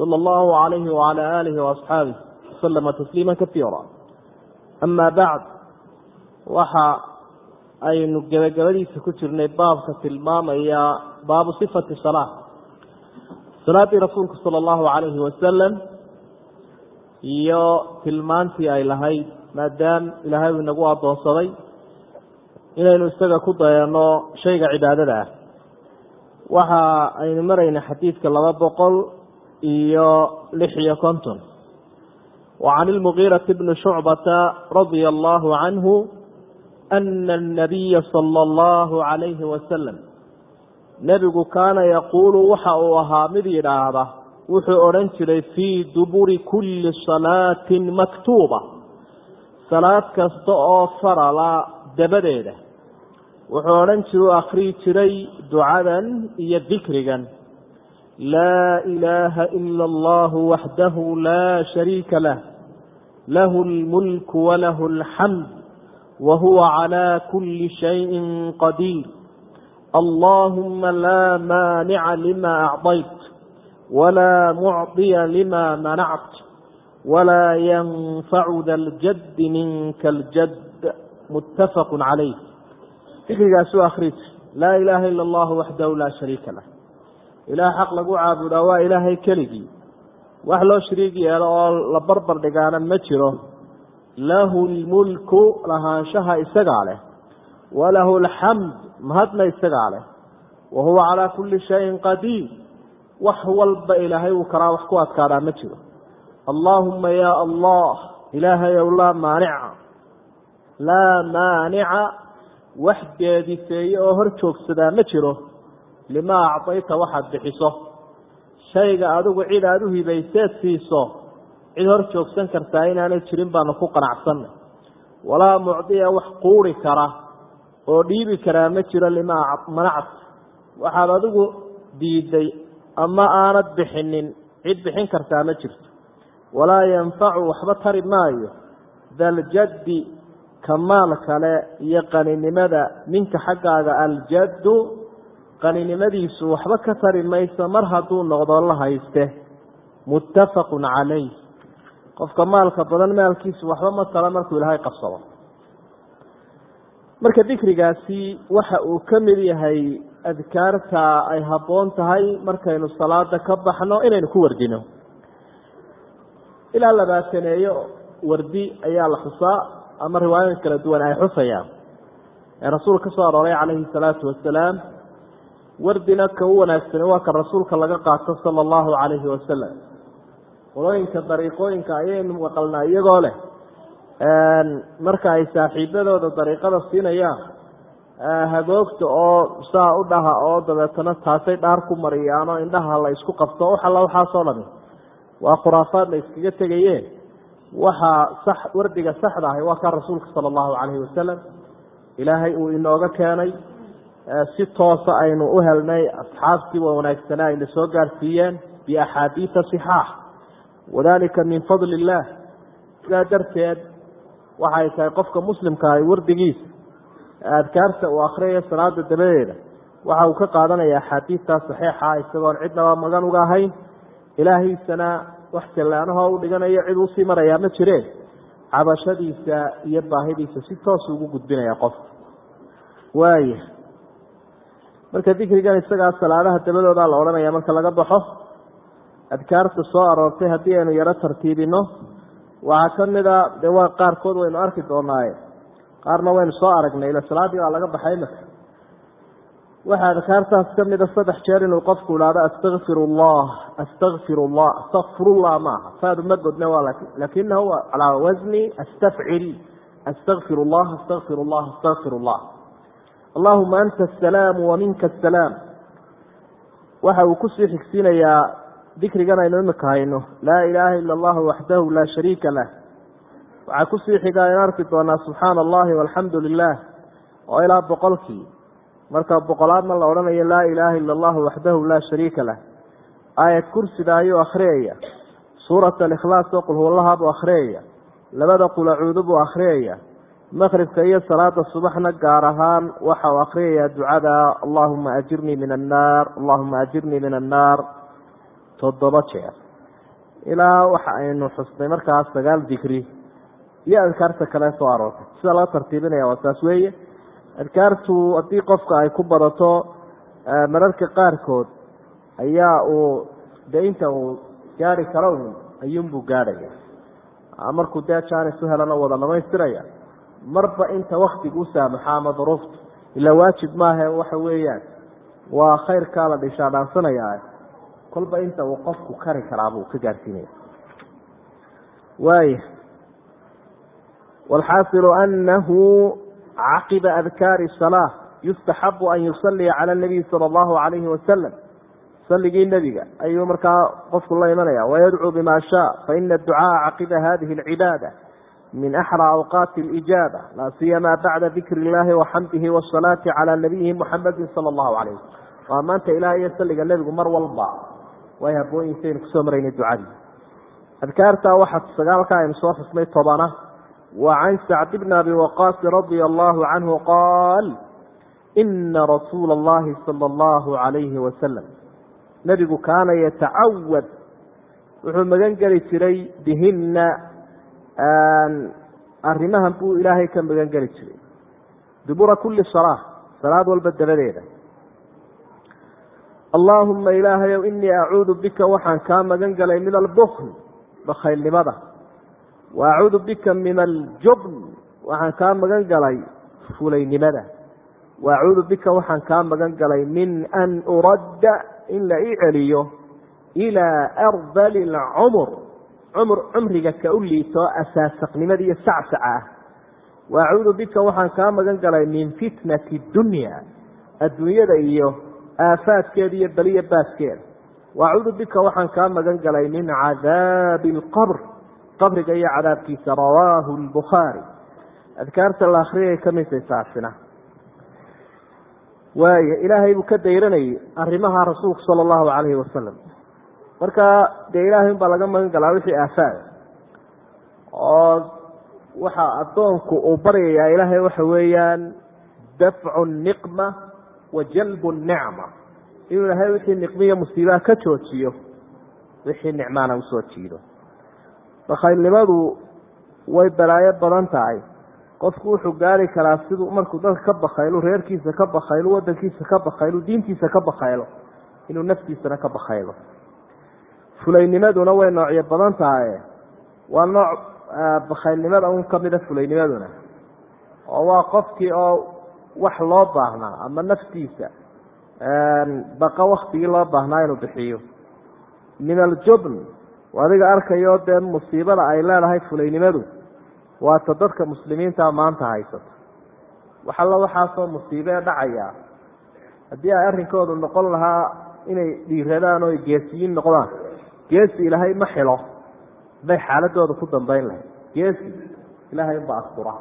sala allahu alayhi wacala aalihi waasxaabih wasalama tasliima kaiira ama bacd waxa aynu gebagabadiisa ku jirnay baabka tilmaamaya baabu sifati salaa salaaddii rasuulku sala allahu calayhi wasalam iyo tilmaantii ay lahayd maadaam ilaahay uu inagu addoonsaday inaynu isaga ku dayanno shayga cibaadada ah. Waxa aynu maraynay xadiidka laba boqol iyo lix iyo konton. Wa can ilmugiirati bni shucbata radia allahu canhu ana annabiya sala allahu calayhi wasalam nebigu kaana yaquulu waxa uu ahaa mid yidhaahda wuxuu odhan jiray fii duburi kulli salaatin maktuuba. Salaad kasta oo farala dabadeeda. Wuxuu odhan jira u akhriyi jiray ducadan iyo dikrigan ilaaha ila allahu waxdahu laa shariika lah lahu lmulku walahu alxamd wa huwa calaa kulli shayin qadiir allahuma laa maanica lima acdayt walaa mucdiya lima manact walaa yanfacu da ljaddi minka aljad muttafaqu calayh dikrigaas u akhrij laa ilaaha ila allahu waxdahu laa shariika lah ilaah xaq lagu caabudaa waa ilaahay keligii. Wax loo shariig yeelo oo la barbar dhigaana ma jiro. Lahu lmulku lahaanshaha isagaa leh. Walahu alxamd mahadna isagaa leh. Wa huwa calaa kulli shayin qadiir. Wax walba ilaahay uu karaa wax ku adkaadaa ma jiro. Allaahuma yaa allah ilaahayow laa maanica. Laa maanica wax deedifeeye oo hor joogsadaa ma jiro limaa acdayta waxaad bixiso. Shayga adigu cid aada u hibayseed siiso cid hor joogsan kartaa inaanay jirin baanu ku qanacsanay. Walaa mucdiya wax quuri kara oo dhiibi karaa ma jiro limaa manacta waxaad adigu diiday ama aanad bixinin cid bixin kartaa ma jirto. Walaa yanfacu waxba tari maayo. Daljaddi kamaal kale iyo qaninimada minka xaggaaga aljaddu qaninimadiisu waxba ka tari mayso mar hadduu noqdo la hayste. Muttafaqun calayh. Qofka maalka badan maalkiisu waxba ma tala markuu ilaahay qabsado. Marka dikrigaasi waxa uu ka mid yahay adkaarta ay habboon tahay markaynu salaada ka baxno inaynu ku wardino. Ilaa labaataneeyo wardi ayaa la xusaa ama riwaayooyin kala duwan ay xusayaan. Ee rasuulka ka soo arooray calayhi salaatu wasalaam wardina ka u wanaagsani waa kan rasuulka laga qaato sala allahu calayhi wasalam qolooyinka dariiqooyinka ayaynu maqalnaa iyagoo leh. Marka ay saaxiibadooda dariiqada siinayaan hagoogta oo saa u dhaha oo dabeetana taasay dhaar ku mariyaan oo indhaha la isku qabto wax alla waxaasoo dhami waa khuraafaad la iskaga tegayeen waxaa sax wardiga saxda ahi waa kaa rasuulka sala allahu calayhi wasalam ilaahay uu inooga keenay si toosa aynu u helnay asxaabtii waa wanaagsanaa ayna soo gaarsiiyeen biaxaadiida sixaax wadalika min fadli illaah sidaa darteed waxay tahay qofka muslimka ahi wardigiisa. Adkaarta uu akhriyayo salaada dabadeeda waxa uu ka qaadanaya axaadiidtaa saxiixa isagoon cidnaba magan uga ahayn. Ilaahiisana wax jallaanaho u dhiganayo cid u sii marayaa ma jireen cabashadiisa iyo baahidiisa si toosu ugu gudbinaya qofka. Waaya marka dikrigan isagaa salaadaha dabadoodaa la odhanaya marka laga baxo adkaarta soo aroortay haddii aynu yaro tartiibino waxaa ka mid a dee waa qaarkood waynu arki doonaaye qaarna waynu soo aragnay ila salaadii baa laga baxay imaka waxaa adkaartaas ka mida saddex jeer inuu qofku idhaahdo astakfir allah astakfir allah astakfirullah maaha faadu ma godna waa lakinahu calaa wasni astafcil astakfir allah astakfir allah astakfir allah allahuma anta asalaamu waminka asalaam waxa uu ku sii xigsiinayaa dikrigan aynu imika hayno laa ilaaha ila allahu waxdahu laa shariika lah waxaa ku sii xiga aynu arki doonaa subxaana allahi walxamdu lilah oo ilaa boqolkii. Marka boqolaadna la odhanayo laa ilaaha ila allahu waxdahu laa shariika lah. Aayad kursida ayuu akhriyaya suurat alikhlaas oo qulhuwallaha buu akhriyaya labada qulacuudu buu akhriyaya maqribka iyo salaada subaxna gaar ahaan waxa uu akriyayaa ducada allahuma ajirnii min annaar allahuma ajirnii min annaar toddoba jeer. Ilaa waxa aynu xusnay markaas sagaal digri iyo adkaarta kale soo aroortay. Sida loo tartiibinaya waa saas weeye. Adkaartu haddii qofka ay ku badato mararka qaarkood ayaa uu dee inta uu gaari karo ayuunbuu gaadhaya markuu dee jaanis u helana wada dhamaystiraya marba inta waktigu saamaxa ama duruufta ila waajib maaha waxa weeyaan waa khayrkaa la dhishaa dhaansanaya kolba inta uu qofku kari karaabuu ka gaarsiinaya. Waaya walxaasilu anahu caqiba adkaari salaa yustaxabu an yusalliya cala nabiyi sala allahu alayhi wasalam saligii nebiga ayuu markaa qofku la imanaya wayadcuu bima shaa faina adducaaa caqiba hadihi alcibaada min axrى awqaati اlijaaba laa siyama bacda dikri اllahi waxamdihi wasalaati calى nabiyihi muxamadi salى اllahu alayh waa maanta ilaah iyo saliga nebigu mar walba way habooyinsaynu kusoo maraynay ducadii adkaartaa waxaa sagaalka aynu soo xusnay tobana wa can sacd bn abi waqaasi radia allahu canhu qaal ina rasuula اllahi salى اllahu alayhi wasalam nebigu kaana yatacawad wuxuu magan geli jiray bihina arrimahan buu ilaahay ka magan geli jiray. Dubura kuli salaa salaad walba dabadeeda. Allaahuma ilaahayow inii acuudu bika waxaan kaa magan galay min albukl bakhaylnimada wa acuudu bika min aljubn waxaan kaa magan galay fulaynimada. Wa acuudu bika waxaan kaa magan galay min an uradda in la ii celiyo ilaa ardali lcumur cumr cumriga ka u liito asaasaqnimada iyo sacsaca ah. Wa bika waxaan kaa magan galay min fitnati dunya adduunyada iyo aafaadkeeda iyo beliya baaskeeda wa bika waxaan kaa magan galay min cadaabi alqabr qabriga iyo cadaabkiisa rawaahu lbukhaari adkaarta la akriyay ka midtay taasina. Waaya ilaahay buu ka dayranayay arrimaha rasuulku sala allahu calayhi wasalam marka dee ilaahay unbaa laga magan galaa wixii aafaada oo waxa addoonku uu baryayaa ilaahay waxa weeyaan dafcu niqma wa jalbu nicma. Inuu ilaahay wixii niqmiyo musiibaha ka joojiyo wixii nicmaana u soo jiido. Bakhaylnimadu way balaayo badan tahay. Qofku wuxuu gaari karaa siduu markuu dadka ka bakaylo reerkiisa ka bakaylo wadankiisa ka bakaylo diintiisa ka bakaylo inuu naftiisana ka bakaylo fulaynimaduna way noocyo badan tahay. Waa nooc bakaylnimada un kamida fulaynimaduna oo waa qofkii oo wax loo baahnaa ama naftiisa baqa waktigii loo baahnaa inuu bixiyo. Min aljubn adiga arkayo dee musiibada ay leedahay fulaynimadu waata dadka muslimiinta maanta haysato. Waxalla waxaasoo musiibee dhacaya. Haddii ay arrinkoodu noqon lahaa inay dhiiradaan oo geesiyiin noqdaan geesi ilaahay ma xilo bay xaaladooda ku dambeyn lahayd. Geesi ilaahay unba astura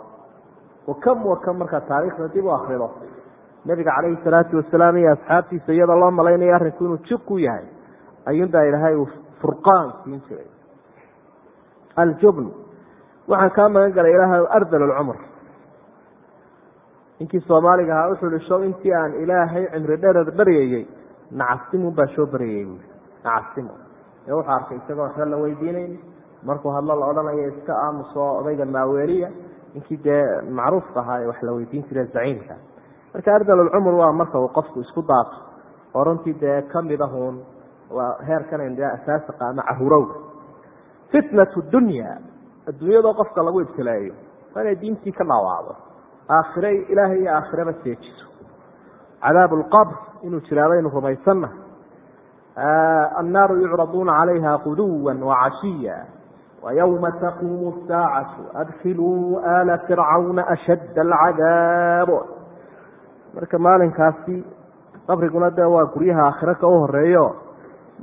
wakam wakam markaa taariikhda dib u akrido nabiga calayhi salaatu wasalaam iyo asxaabtiisa iyadoo loo malaynayo arrinku inuu jib ku yahay ayuunbaa ilaahay uu furqaan siin jiray. Aljubn waxaan kaa magan galay ilaahay ardal alcumr. Ninkii soomaaliga ahaa wuxuu ihi show intii aan ilaahay cimri dherer baryayey nacasimun baa soo baryayey buui nacasimo ee wuxuu arkay isagoo waxba la weydiinayn markuu hadlo la odhanayo iska aamuso odayga maaweeliya ninkii dee macruufka ahaa ee wax la weydiin jire zaciimka. Marka ardal alcumr waa marka uu qofku isku daato oo runtii dee ka mid ahun waa heerkan asaasiqa ama caruurowga fitnatu dunya adduunyadoo qofka lagu ibtileeyo waa inay diintii ka dhaawacdo aakhire ilaahay iyo aakhiraba seejiso. Cadaabu lqabr inuu jiraabaynu rumaysanna annaaru yucraduuna calayha quduwa wacashiya wayowma taquumu saacatu adkhiluu aala fircawna ashadda alcadaab marka maalinkaasi qabriguna dee waa guryaha aakhire ka u horeeyo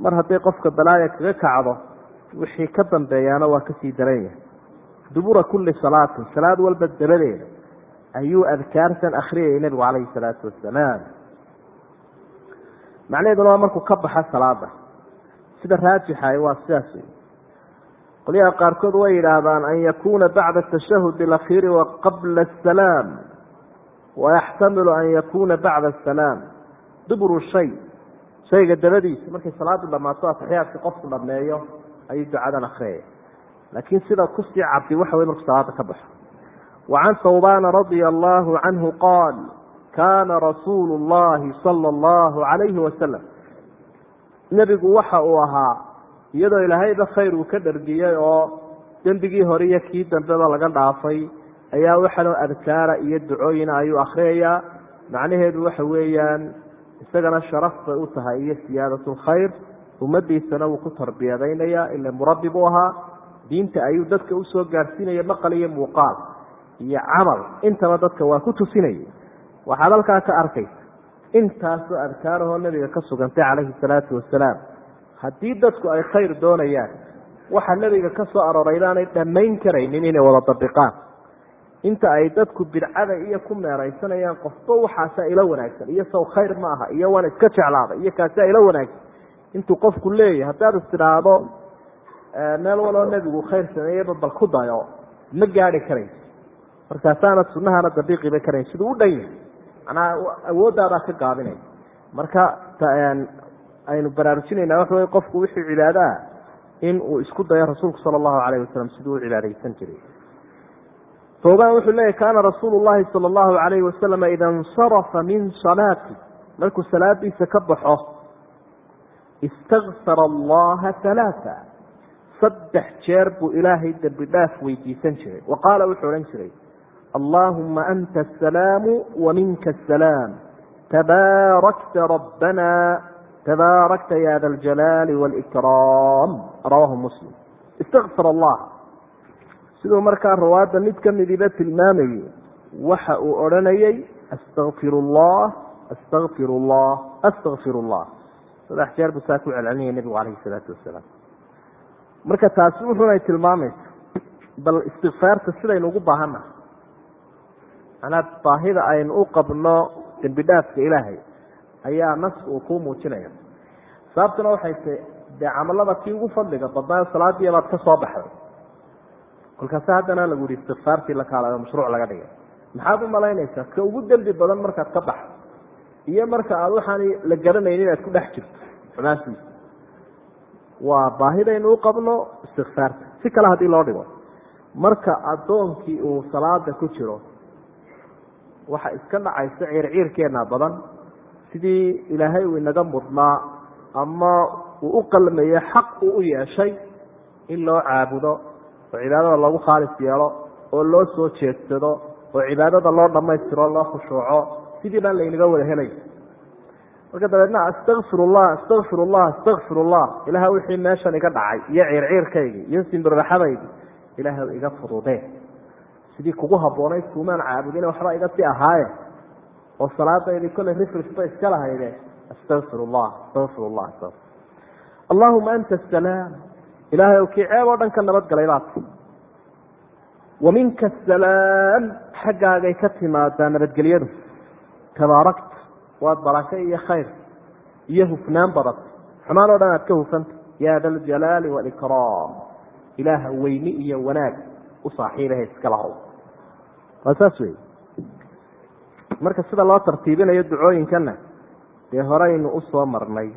mar hadday qofka balaaya kaga kacdo wixii ka dambeeyaana waa ka sii daran yahay dubura kuli salaatin salaad walba dabadeeda ayuu adkaartan akhriyayay nebigu calayhi salaatu wasalaam macnaheeduna waa markuu ka baxa salaada sida raajixa waa sidaas wey qolyaha qaarkood way yidhaahdaan an yakuuna bacda atashahud alakhiiri wa qabla asalaam wayaxtamilu an yakuuna bacda asalaam duburu shay. Shayga dabadiisa markay salaadu dhammaato ataxiyaadka qofku dhameeyo ayuu ducadan akriyaya laakiin sida ku sii cabdi waxa wey markuu salaada ka baxo. Wa can hawbana radia allahu canhu qaal kaana rasuulu llahi sala allahu calayhi wasalam nebigu waxa uu ahaa iyadoo ilaahayba khayr uu ka dhargiyey oo dembigii hore iyo kii dambeba laga dhaafay ayaa waxanoo adkaara iyo ducooyina ayuu akhriyayaa macnaheedu waxa weeyaan isagana sharaf bay u tahay iyo siyaadat lkhayr ummadiisana wuu ku tarbiyadaynaya ila murabbi buu ahaa diinta ayuu dadka u soo gaadhsiinaya maqal iyo muuqaal iyo camal intaba dadka waa ku tusinaya waxaad halkaa ka arkaysa intaasoo adkaarahoo nabiga ka sugantay calayhi salaatu wasalaam. Haddii dadku ay khayr doonayaan waxa nebiga ka soo arooray inaanay dhammayn karaynin inay wada dabiqaan inta ay dadku bidcada iyo ku meeraysanayaan qofba waxaasaa ila wanaagsan. Iyo saw khayr ma aha iyo waan iska jeclaaday iyo kaasaa ila wanaagsan. Intuu qofku leeyahay haddaad istidhaahdo meel waloo nebigu khayr sameeyeyba bal ku dayo ma gaadi karayso markaasaana sunahana dabiiqiba karayn. Siduu u dhan yahay manaa awooddaadaa ka gaabinay. Marka aynu baraarujinayna waxa wey qofku wixii cibaado ah in uu isku dayo rasuulku sala allahu calayh wasalam siduu u cibaadaysan jiray. Tooban wuxuu leeyahy kaana rasuulu llahi sala allahu calayhi wasalam ida insarafa min salaati. Markuu salaadiisa ka baxo istakfara allaha halaaa saddex jeer buu ilaahay dembi dhaaf weydiisan jiray. Wa qaala wuxuu odhan jiray allaahuma anta asalaamu wa minka asalaam tabaarakta rabbana tabaarakta ya da aljalaali wاlkraam rawaahu muslim istakfir allah siduu markaa rawaadda mid ka midiba tilmaamayey waxa uu odhanayey astakfir اllah astakfir اllah astakfir اllah saddex jeer buu saa ku celcelinaya nebigu calayhi salaatu wasalaam marka taasi wuxunay tilmaamaysa bal istikfaarta sidaynu ugu baahannahay manaa baahida aynu u qabno dembi dhaafka ilaahay ayaa nas uu kuu muujinaya. Sababtuna waxay tahy dee camalada kii ugu fadliga badnaayo salaadii baad ka soo baxday. Kolkaase haddana lagu yihi istikfaartii la kaalayo mashruuc laga dhigay. Maxaad u malaynaysaa ka ugu dembi badan markaad ka baxdo iyo marka aad waxaan la garanayn inaad ku dhex jirto. Xumaantiisa waa baahidaynu u qabno istikfaarta si kale haddii loo dhigo marka addoonkii uu salaada ku jiro waxa iska dhacaysa ciirciirkeena badan. Sidii ilaahay uu inaga mudnaa ama uu u qalmaye xaq uu u yeeshay in loo caabudo oo cibaadada loogu khaalis yeelo oo loo soo jeedsado oo cibaadada loo dhammaystiro loo khushuuco sidii baan laynaga wada helay. Marka dabeedna astakfir ullah astakfir ullah astakfir ullah ilaah wixii meeshan iga dhacay iyo ciirciirkaygii iyo simbirraxadaydii ilaah iga fududee sidii kugu habboonayd kuumaan caabudin waxba iga si ahaaye oo salaadaydii kolley rifrisba iska lahayde astakfir ullah astakfir ullah astafir allahuma anta asalaam ilaahay ow kii ceeb oo dhan ka nabadgalay baata wa minka asalaam xaggaagay ka timaadaa nabadgelyadu. Tabaarakta waad barake iyo khayr iyo hufnaan badat xumaan oo dhan aad ka hufanta. Ya da aljalaali walikraam ilaaha weyni iyo wanaag u saaxiibahe iska lahow waa saas wey marka sida loo tartiibinayo ducooyinkana dee horeynu u soo marnay.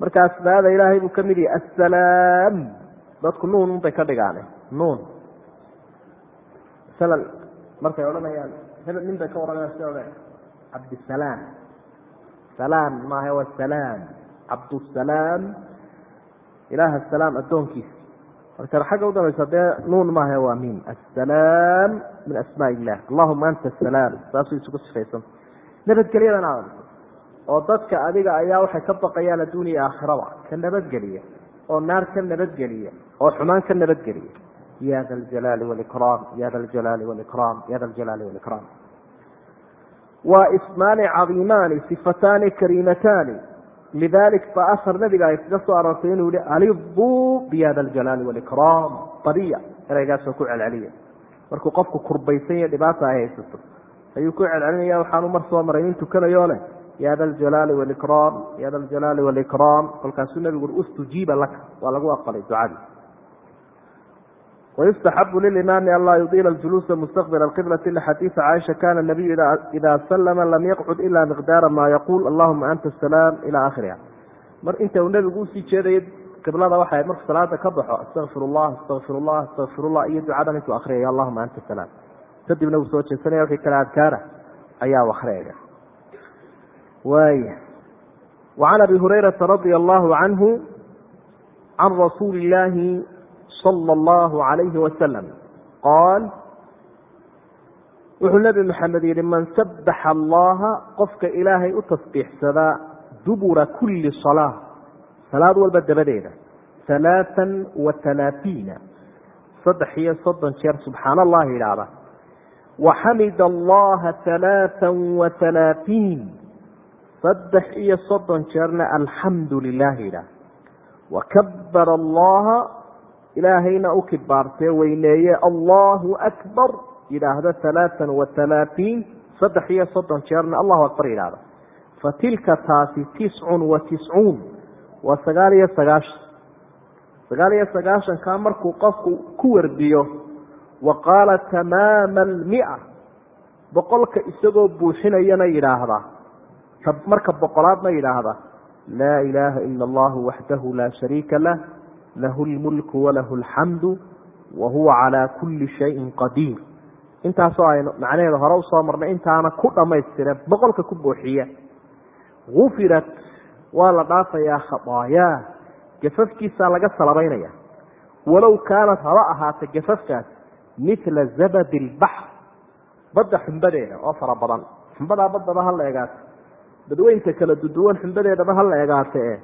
Marka asmaada ilaahay buu ka mid yahay assalaam. Dadku nuun un bay ka dhigaane nuun. Masalan markay odhanayaan hebel nin bay ka warramayaan si odhan. Cabdisalaam salaam maaha waa salaam cabdusalaam ilaah asalaam addoonkiisa marka xagga u dee nuun maaha waa min assalaam min asmaa illah allahuma anta asalaam. Saasuu isugu sifaysan. Nabadgelyadan aadan. Oo dadka adiga ayaa waxay ka baqayaan adduuniya aakhirada. Ka nabadgeliya oo naar ka nabadgeliya oo xumaan ka nabadgeliya ya da aljalaali walikraam ya da aljalaali walikraam ya da aljalaali walikraam waa ismaani cadiimaani sifataani kariimataani lidalik ba asar nabiga ay kaga soo aroortay inuu yihi alibuu biya da aljalaali walikraam badiya ereygaasoo ku celceliya markuu qofku kurbaysan iyo dhibaata ay haysato ayuu ku celcelinaya waxaanu mar soo maray nin tukanayo leh ya da aljalaali walikraam ya da aljalaali walikraam kolkaasuu nabigu ustujiiba laka waa lagu aqbalay ducadii ويustaxabu lilimaami an laa yudiila اjuluusa mustaqbila اqiblati lxadiiثi caaisha kana nabiyu ida salama lam yaqcud ila miqdaara ma yaquul allahuma anta asalaam ila akhiriha mar inta uu nebigu usii jeedayay qiblada waxay ahayd markuu salaada ka baxo astaqfir ullah astaqfir ullah astaqfir ullah iyo ducadan intuu akriyaya allahuma anta salaam kadibna wuu soo jeesanaya wixii kale adkaara ayaa akriyaya waaya wacan abi hurayrata radia allahu canhu can rasuuli illaahi sala allahu alayhi wasalam qaal wuxuu nebi maxamed yihi man sabaxa allaha qofka ilaahay u tasbiixsadaa dubura kulli salaa salaad walba dabadeeda. Halaatan wa halaaثiina saddex iyo soddon jeer subxaan allah yidhaahda waxamida allaha halaatan wa halaaثiin saddex iyo soddon jeerna alxamdu lilah yidhaah wakabara allaha ilaahayna u kibaartee weyneeye allahu akbar. Yidhaahda wa halaaثiin saddex iyo soddon jeerna allahu akbar yidhahda fatilka taasi tiscun wa tiscuun waa sagaal iyo sagaashan. Sagaal iyo sagaashankaa markuu qofku ku wardiyo wa qaala tamaama almia boqolka isagoo buuxinayana yidhaahda. Marka boqolaadna yidhaahda laa ilaaha ila allahu waxdahu laa shariika lah lahu lmulku walahu alxamdu wa huwa calaa kulli shayin qadiir intaasoo aynu macnaheeda hore u soo marnay intaana ku dhammaystire boqolka ku buuxiya gufirat waa la dhaafayaa khataayaa gafafkiisaa laga salabaynaya walow kaanat haba ahaata gafafkaas mila zabadi lbaxr badda xumbadeeda oo fara badan xumbadaa baddaba ha la egaate badweynta kala duduwan xumbadeedaba ha la egaate e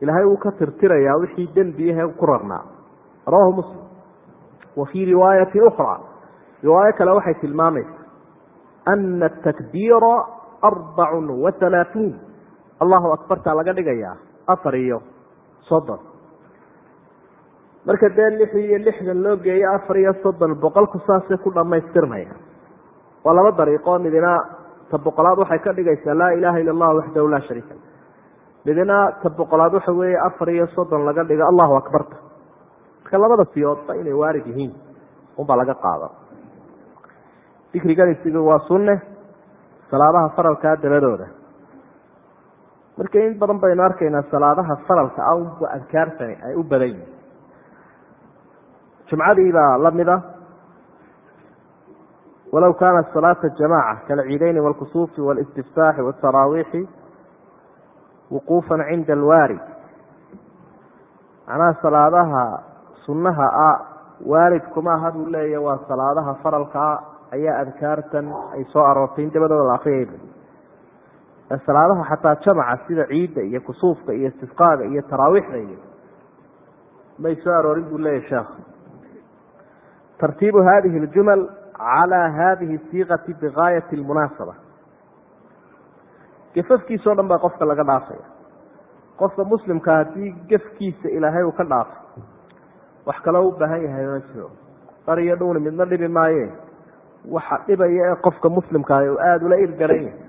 ilaahay wuu ka tirtirayaa wixii dembiyahe ku rarnaa. Rawahu muslim. Wa fii riwaayati ukhra riwaayo kale waxay tilmaamaysa ana atakbiira arbacun wa halaaثuun allahu akbartaa laga dhigayaa afar iyo soddon. Marka dee lix iyo lixdan loo geeyo afar iyo soddon boqolku saasay ku dhammaystirmaya. Waa laba dariiqo midina ta boqolaad waxay ka dhigaysaa laa ilaha ila allah waxdahu laa shariika la midina ta boqolaad waxa weeye afar iyo soddon laga dhigo allahu akbarta marka labada siyoodba inay waarid yihiin unbaa laga qaada dikriganisigu waa sunne salaadaha faralkaa dabadooda marka in badan baynu arkaynaa salaadaha faralka a adkaartani ay u badan yihin jumcadii baa lamida walow kaanat salaata jamaca kalciideyni wاlkusuufi wاlistiftaaxi wاtaraawiixi wuquufan cinda alwaarid macnaha salaadaha sunnaha ah waalidkuma aha buu leeya waa salaadaha faralkaa ayaa adkaartan ay soo aroortay in dabadooda la akriyayba salaadaha xataa jamaca sida ciidda iyo kusuufka iyo istisqaaga iyo taraawiixda iyo may soo aroorin buu leeyahy sheekh. Tartiibu hadihi aljumal calaa hadihi siiqati bikaayati lmunaasaba gefafkiisao dhan baa qofka laga dhaafaya. Qofka muslimka haddii gefkiisa ilaahay uu ka dhaafay wax kaloo u baahan yahay ma jiro. Dar iyo midna dhibi maaye. Waxa dhibaya ee qofka muslimkaa uu aada ula ilgaran yahay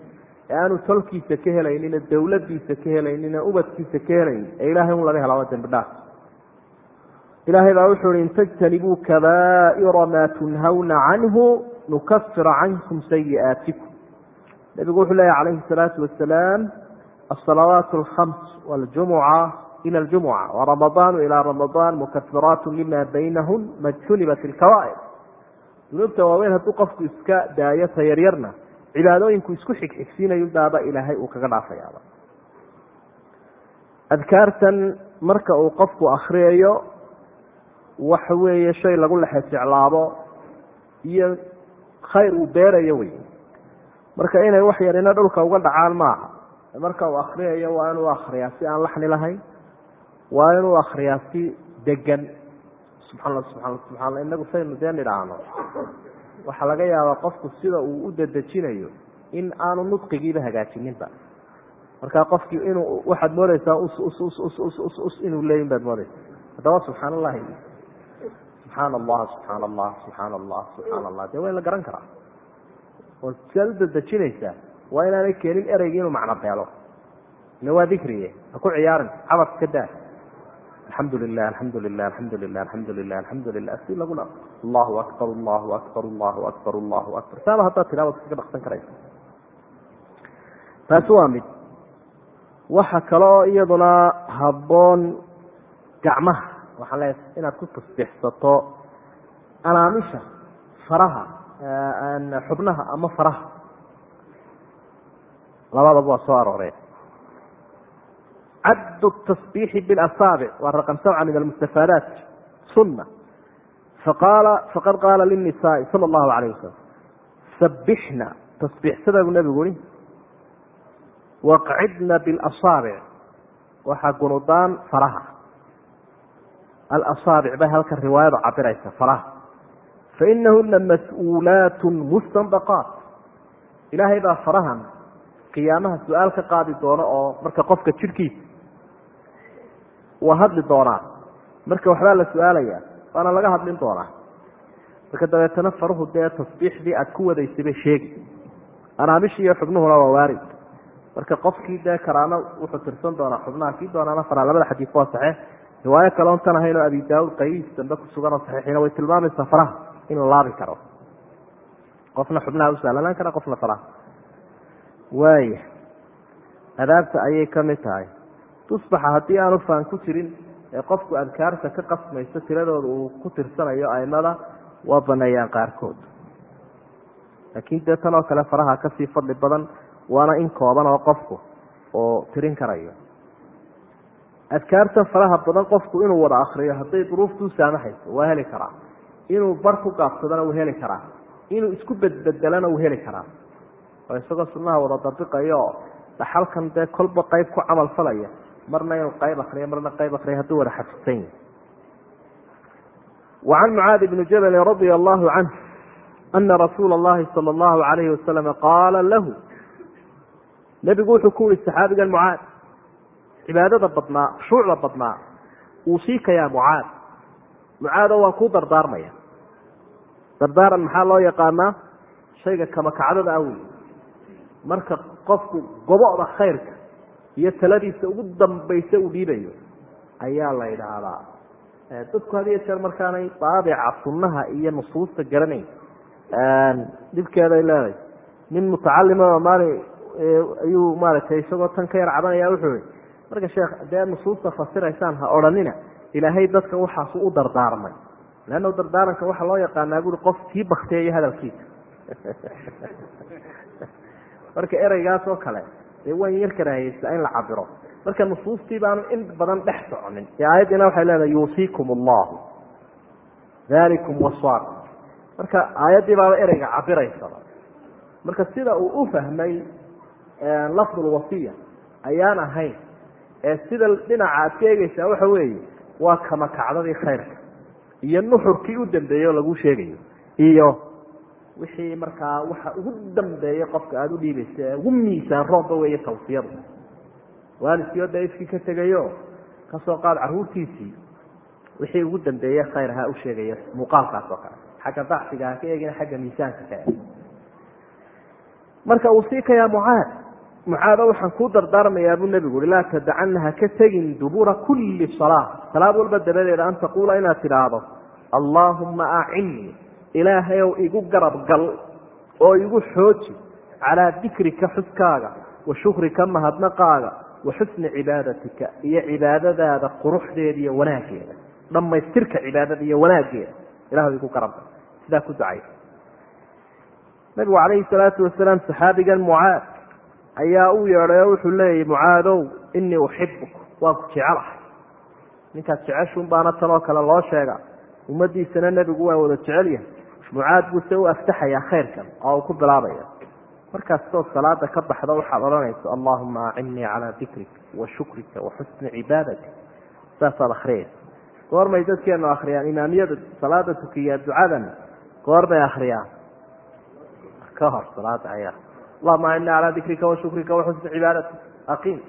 ee aanu tolkiisa ka helaynina dawladiisa ka helaynina ubadkiisa ka helaynin ee ilaahay un laga helaa waa dembi dhaaf. Ilaahay baa wuxuu hi in tajtanibuu kabaa'ira maa tunhawna canhu nukafir cankum sayi'aatikum nabigu wuxuu leeyahy calayhi salaatu wasalaam asalawaat alkhams waljumuca ila aljumuca waramadaanu ilaa ramadaan mukafiraatu lima baynahun majtunibat ilkabaa'ir dunuubta waaweyn hadduu qofku iska daayo tayaryarna cibaadooyinku isku xigxigsiinayu daaba ilaahay uu kaga dhaafayaaba. Adkaartan marka uu qofku akriyayo waxa weeye shay lagu lexe jeclaabo iyo khayr uu beerayo wey marka inay wax yarina dhulka uga dhacaan maaha marka uu akriyayo waa inuu akriyaa si aan laxni lahayn waa inuu akriyaa si degan subxaalla subxaala subxaalla inagu saynu dee nidhaahno waxaa laga yaabaa qofku sida uu u dedejinayo in aanu nudqigiiba hagaajininba markaa qofkii inuu waxaad moodeysaa us inuu leeyin baad moodeysa haddaba subxaan allahi subxaan allah subxaan allah subxaan allah subxaan allah dee waa in la garan karaa oo sidaad u dedejinaysaa waa inaanay keenin ereygii inuu macno beelo. Ila waa dikriye ha ku ciyaarin cabas ka daa. Alxamdu lilah alxamdu lilah alxamdu lilah alxamdu lilah alxamdu lilah si lagula allahu akbar allahu akbar allahu akbar allahu akbar. Saaba haddaad tilaawad kaga dhaqsan karaysa. Taasi waa mid. Waxa kaloo iyaduna habboon gacmaha. Waxaan leeyahay inaad ku tasbiixsato anaamisha faraha xubnaha ama faraha labadaba waa soo arooreen caddu tasbiixi bilasaabic waa raqam sabca min almustafaadaat sunna faqaala faqad qaala linisaai sala allahu calayh wasalam sabixna tasbiixsada buu nebigu uhi waqcidna bilasaabic waxaa gunudaan faraha alasaabic bay halkan riwaayadu cabiraysa faraha fainahuna mas'uulaat mustanbaqaat ilaahay baa farahan qiyaamaha su'aal ka qaadi doono oo marka qofka jidhkiisa waa hadli doonaa marka waxbaa la su'aalayaa waana laga hadlin doonaa marka dabeetana faruhu dee tasbiixdii aada ku wadaysay bay sheegi anaamishi iyo xubnuhuna waa waarid marka qofkii dee karaano wuxuu tirsan doonaa xubnaha kii doonaana faraa labada xadiis waa saxiix riwaayo kale on tan ahayn oo abi daauud qaybihiis dambe ku sugan oo saxiixiina way tilmaamaysaa faraha in la laabi karo. Qofna xubnaha u sahlanaan kara qofna faraha waaya adaabta ayay ka mid tahay. Tusbaxa haddii aanu faan ku jirin ee qofku adkaarta ka qasmayso tiradooda uu ku tirsanayo aimada waa baneeyaan qaarkood. Laakiin dee tan oo kale faraha ka sii fadli badan waana in kooban oo qofku oo tirin karayo. Adkaarta faraha badan qofku inuu wada akriyo hadday duruuftuu saamaxayso waa heli karaa inuu bar ku gaabsadana wuu heli karaa. Inuu isku bedbedelana wuu heli karaa. Oo isagoo sunnaha wada dabiqayo oo dhaxalkan dee kolba qayb ku camal falaya marna inuu qayb akriyo marna qayb akriyo hadduu wada xafisan yahi wacan mucaadi bni jabalin radia allahu canh ana rasuula allahi sala allahu alayhi wasalama qaala lahu nebigu wuxuu ku yihi saxaabigan mucaad cibaadada badnaa khushuucda badnaa uusiika yaa mucaad. Mucaado waan kuu dardaarmaya dardaaran maxaa loo yaqaanaa? Shayga kamakacdada ah wey marka qofku goboda khayrka iyo taladiisa ugu dambaysa uu dhiibayo ayaa la yidhaahdaa. Dadku had iyo jeer markaanay daabica sunnaha iyo nusuusta garanayn. Dhibkeeday leedahay. Nin mutacalima maalin ayuu maaragtay isagoo tan ka yar cabanaya wuxuu i marka sheekh dee nusuusta fasiraysaan ha odhanina ilaahay dadka waxaasu u dardaarmay leanna dardaaranka waxaa loo yaqaanaa buri qof kii bakteeyo hadalkiisa marka ereygaas oo kale dee waan yar karaahaysaa in la cabiro marka nusuustii baanu in badan dhex soconin ee aayaddiina waxay leedahay yuusiikum allahu dalikum wasaakum marka aayaddii baaba ereyga cabiraysaba marka sida uu u fahmay lafdulwasiya ayaan ahayn ee sida dhinaca aad ka eegeysaa waxa weeye waa kamakacdadii khayrka iyo nuxurkii u dambeeyey oo lagu sheegayo. Iyo wixii markaa waxa ugu dambeeyey qofka aada u dhiibaysa ugu miisaan roobba weeye tawsiyadu waalidkiio dee ifkii ka tegayo ka soo qaad caruurtiisii wixii ugu dambeeye khayr ha u sheegaya muuqaalkaas oo kale. Xagga dacfiga ha ka eegina xagga miisaanka ka eeg marka usiika yaa mucaad mucaado waxaan kuu dardaarmayaa buu nebigu ui laa tadacana ha ka tegin dubura kulli salaa salaad walba dabadeeda an taquula inaad tidhaahdo allaahumma acinnii ilaahayow igu garab gal oo igu xooji calaa dikrika xuskaaga wa shukrika mahadnaqaaga wa xusni cibaadatika iyo cibaadadaada quruxdeeda iyo wanaaggeeda dhammaystirka cibaadada iyo wanaaggeeda ilahu igu garab gal sidaa ku ducay. Nabigu calayhi salaatu wasalaam saxaabigan mucaad ayaa u yeedhay oo wuxuu leeyahy mucaadow inii uxibuk waan ku jecelahay ninkaad jeceshun baana tanoo kale loo sheega. Ummadiisana nebigu waa wada jecel yahay. Mucaad buuse u aftaxayaa khayrkan oo uu ku bilaabaya. Markaastoo salaada ka baxda waxaad odhanaysa allahuma acinnii calaa dikrika wa shukrika wa xusni cibaadatik saasaad akriyaysa goormay dadkeenu akriyaan imaamiyada salaada tukiyaa ducadan goorbay akriyaan ka hor salaada ayaa allahuma acinnii calaa dikrika wa shukrika wa xusni cibaadatik aqiim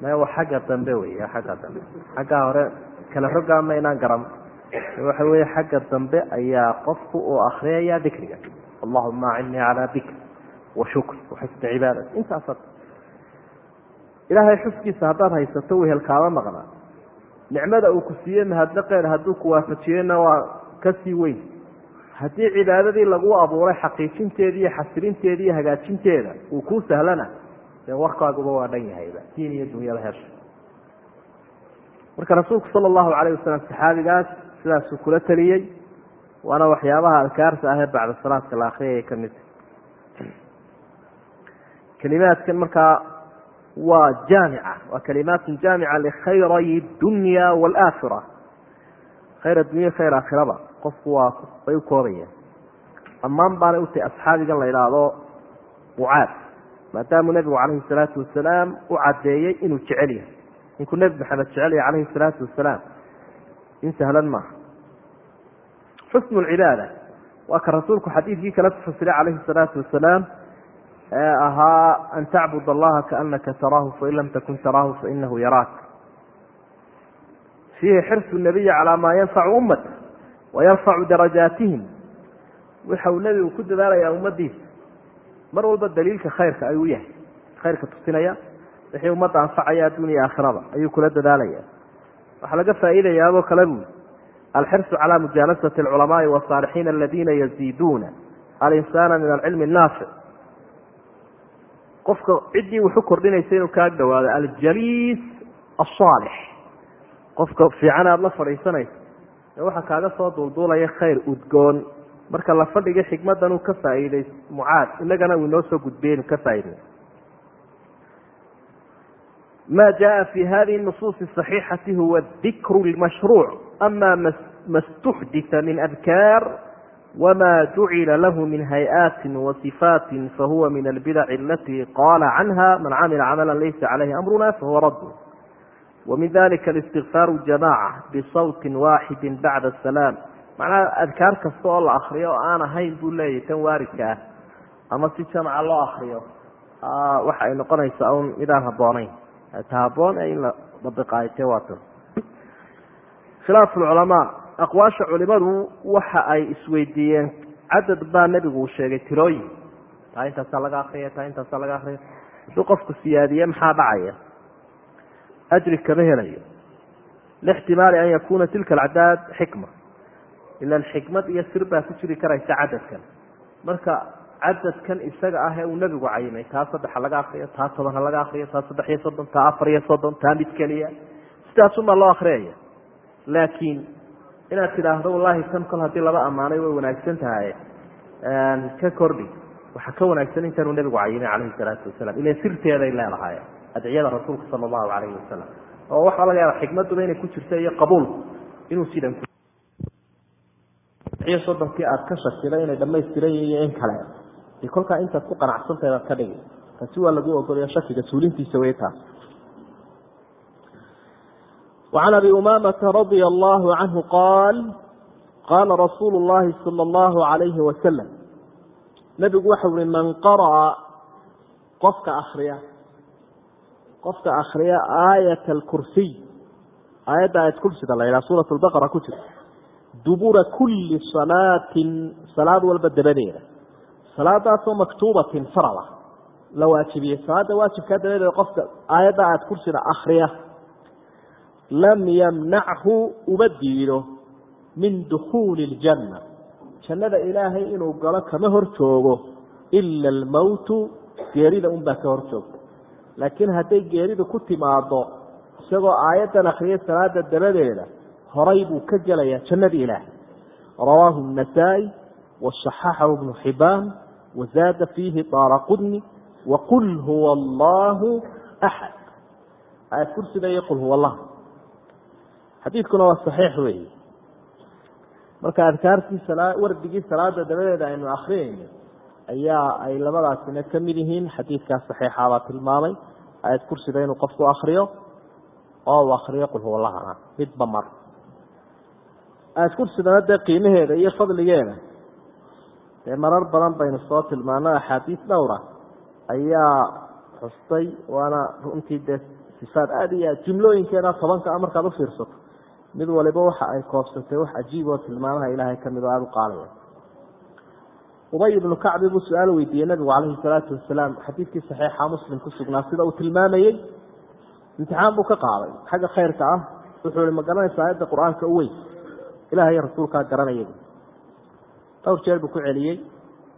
maya waa xagga dambe wey xagga dambe. Xaggaa hore kala rogaa maynaan garan. Waxa weeye xagga dambe ayaa qofku uu akriyaya dikriga allahuma acinnii calaa dikri wa shukri wa xusni cibaadati intaasa ilaahay xuskiisa haddaad haysato wehelkaama maqnaa. Nicmada uu ku siiyey mahadnaqeeda hadduu ku waafajiyeyna waa ka sii weyn haddii cibaadadii lagu abuuray xaqiijinteeda iyo xasilinteeda iyo hagaajinteeda uu kuu sahlana dee warkaaguba waa dhan yahayba diin iyo dunyada hesha. Marka rasuulku sala allahu calayh wasalam saxaabigaas sidaasuu kula teliyey waana waxyaabaha adkaarta ahee bacda salaadka la akriyaya ka mid kelimaadkan markaa waa jaamica waa kalimaatun jaamica likhayray dunya waalaakhira khayr addunya khayr aakhiraba qofku waa bay u koobayaan ammaan baanay u tahay la idhaahdo mucaad maadaamuu nebigu calayhi salaatu wasalaam u caddeeyey inuu jecel yahay. Ninkuu nebi maxamed jecel yahay calayhi salaatu wasalaam. In sahlan maaha. Xusnu lcibaada waa ka rasuulku xadiidkii kale ku fasiray calayhi salaatu wasalaam ee ahaa an tacbud allaha kaanaka taraahu fain lam takun taraahu fainahu yaraak. Fiihi xirsu nabiyi calaa maa yanfacu ummata wayarfacu darajaatihim waxa uu nebigu ku dadaalayaa ummadiisa mar walba daliilka khayrka ayuu yahay. Khayrka tusinaya wixii ummadda anfacaya adduuniya aakhirada ayuu kula dadaalaya waxaa laga faa'iidayaaboo kale buui alxirsu calaa mujaalasati alculamaai wasaalixiina aladiina yaziiduuna alinsaana min alcilmi annaafic qofka ciddii wuxu kordhinaysa inuu kaa dhawaado aljaliis asaalix qofka fiican aada la fadhiisanayso ee waxaa kaaga soo duulduulaya khayr udgoon marka la fadhiga xikmadan uu ka faa'iiday mucaad inagana uu inoo soo gudbiyey inuu ka faa'iday ma jaءa fi hadihi النصuuص الصaxiixati huwa dikru اlmashruuc ama ma اstuxdita min adkaar wma jucila lahu min hay-aati wasifaati fahuwa min albidac alati qala canha man camila camala laysa calayhi amruna fahuwa radd wamin dalika اlistigfaaru jamaca bisawti waaxidi bacda asalaam macnaha adkaar kasta oo la akriyo oo aan ahayn buu leeyahy tan waaridka ah ama si jamaca loo akriyo waxa ay noqonaysaa un midaan haboonayn ta haboon ee in la dabiqaayte waa tan khilaaf culamaa aqwaasha culimadu waxa ay isweydiiyeen cadad baa nebigu uu sheegay tirooyin taa intaasaa laga akriya taa intaasaa laga akriya hadduu qofku siyaadiye maxaa dhacaya ajri kama helayo lixtimaali an yakuna tilka alcadaad xikma ilan xikmad iyo sir baa ku jiri karaysa cadadkan marka cadadkan isaga ah ee uu nebigu cayimay taa saddexa laga akriyo taa toban ha laga akriyo taa saddex iyo soddon taa afar iyo soddon taa mid keliya sidaasumaa loo akriyaya laakiin inaad tidhaahdo wallahi tan kol haddii laba ammaanay way wanaagsan tahay ka kordhi waxaa ka wanaagsan leedahay adciyada rasuulka sala allahu calayhi wasalam oo waxaa laga yaaba xikmaduba inay ku jirto iyo qabuulku inuu sidan iyo soddonkii aada ka shakiday inay dhamaystiran yihin iyo in kale de kolkaa intaad ku qanacsantahay baad ka dhigi taasi waa lagu ogolayo shakiga suulintiisa wey taas وعن أبي أمامة رضي الله عنه قال قال رsuuل اللhi صلى الله عليه وسلم نبgu waxa ui mن قرأa qofka akriya qofka akriya aayat alkursiy aayadda aayad kursiga la yidhaha suurat lbaqara ku jirta. Dubura kulli salaatin salaad walba dabadeeda. Salaadaasoo maktuubatin farada. La waajibiyey salaadda waajibkaa dabadeeda qofka aayadda aayad kursiga akriya lam yamnachu uma diido min dukhuuli اljanna jannada ilaahay inuu galo kama hor joogo ila almowtu geerida unbaa ka hor joogta laakiin hadday geeridu ku timaado isagoo aayaddan akriyay salaada dabadeeda horay buu ka gelayaa jannadii ilaahay rawaahu النasaa'i waصaxaxahu ibnu xibaan wazaada fiihi daara qudni waqul huwa allahu axad aayad kursiga iyo qul huwa allah xadiidkuna waa saxiix weeye marka adkaartii wardigii salaada dabadeeda aynu akriyayno ayaa ay labadaasina ka mid yihiin. Xadiidkaas saxiixabaa tilmaamay. Aayad kursiga inuu qofku akriyo oo uu akriyo qul huwa allahna midba mar. Aayad kursigana dee qiimaheeda iyo fadligeeda. Dee marar badan baynu soo tilmaano axaadiis dhowra ayaa xustay waana runtii dee sifaad aada iyo aad jumlooyinkeeda tobanka a markaad ufiirsato mid waliba waxa ay koobsatay wax cajiib oo tilmaamaha ilaahay ka mid oo aada u qaalaya ubay ibnu kacbi buu su'aal weydiiyey nabigu calayhi salaatu wasalaam. Xadiidkii saxiixa muslim ku sugnaa sida uu tilmaamayey imtixaan buu ka qaaday. Xagga khayrka ah wuxuu ihi ma garanaysa aayadda qur'aanka u weyn? Ilaah iyo rasuulkaa garanaya dhowr jeer buu ku celiyey.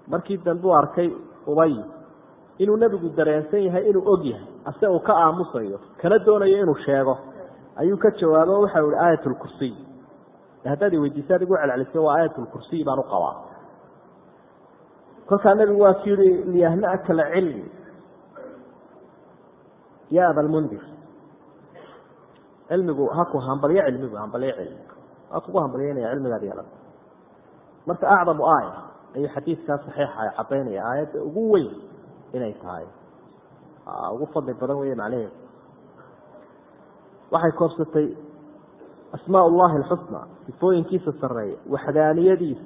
Markii dambe uu arkay ubay inuu nebigu dareensan yahay inuu og yahay ase uu ka aamusayo kana doonayo inuu sheego. Ayuu ka jawaabo waxa ihi aayat lkursiy haddaad i weydiisa adigu celcelisay waa aayat lkursiy baan u qabaa kolkaa nabigu waa ki yihi liyahna'aka alcilm ya abalmundir cilmigu haku hambalyo cilmigu hambalyo cilmi. Waa kugu hambalyeynaya cilmigaad yeelata marka acdamu aaya ayuu xadiidkaa saxiixa cadaynaya aayadda ugu weyn inay tahay. Ugu fadli badan wey macnaheedu. Waxay koobsatay asmaa ullahi alxusna sifooyinkiisa sareeya waxdaaniyadiisa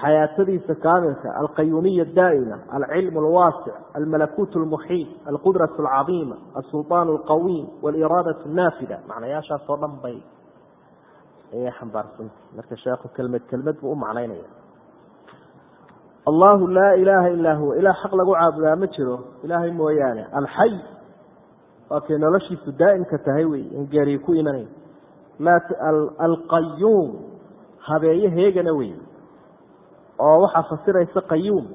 xayaatadiisa kaamilka alqayuumiya daa'ima alcilm alwaasic almalakut almuxiit alqudraة alcadiima alsulطaan alqawiim waliiraadaة naafida macnayaashaasoo dhan bay ayay xambaarsantay marka sheekhu kelmed kelmed buu u macnaynaya allahu laa ilaaha ilaa huwa ilah xaq lagu caabudaa ma jiro ilaahay mooyaane alxay waa kay noloshiisu daa'imka tahay wey in geeriyi ku imanayn alqayuum habeeye heegana wey oo waxaa fasiraysa qayuum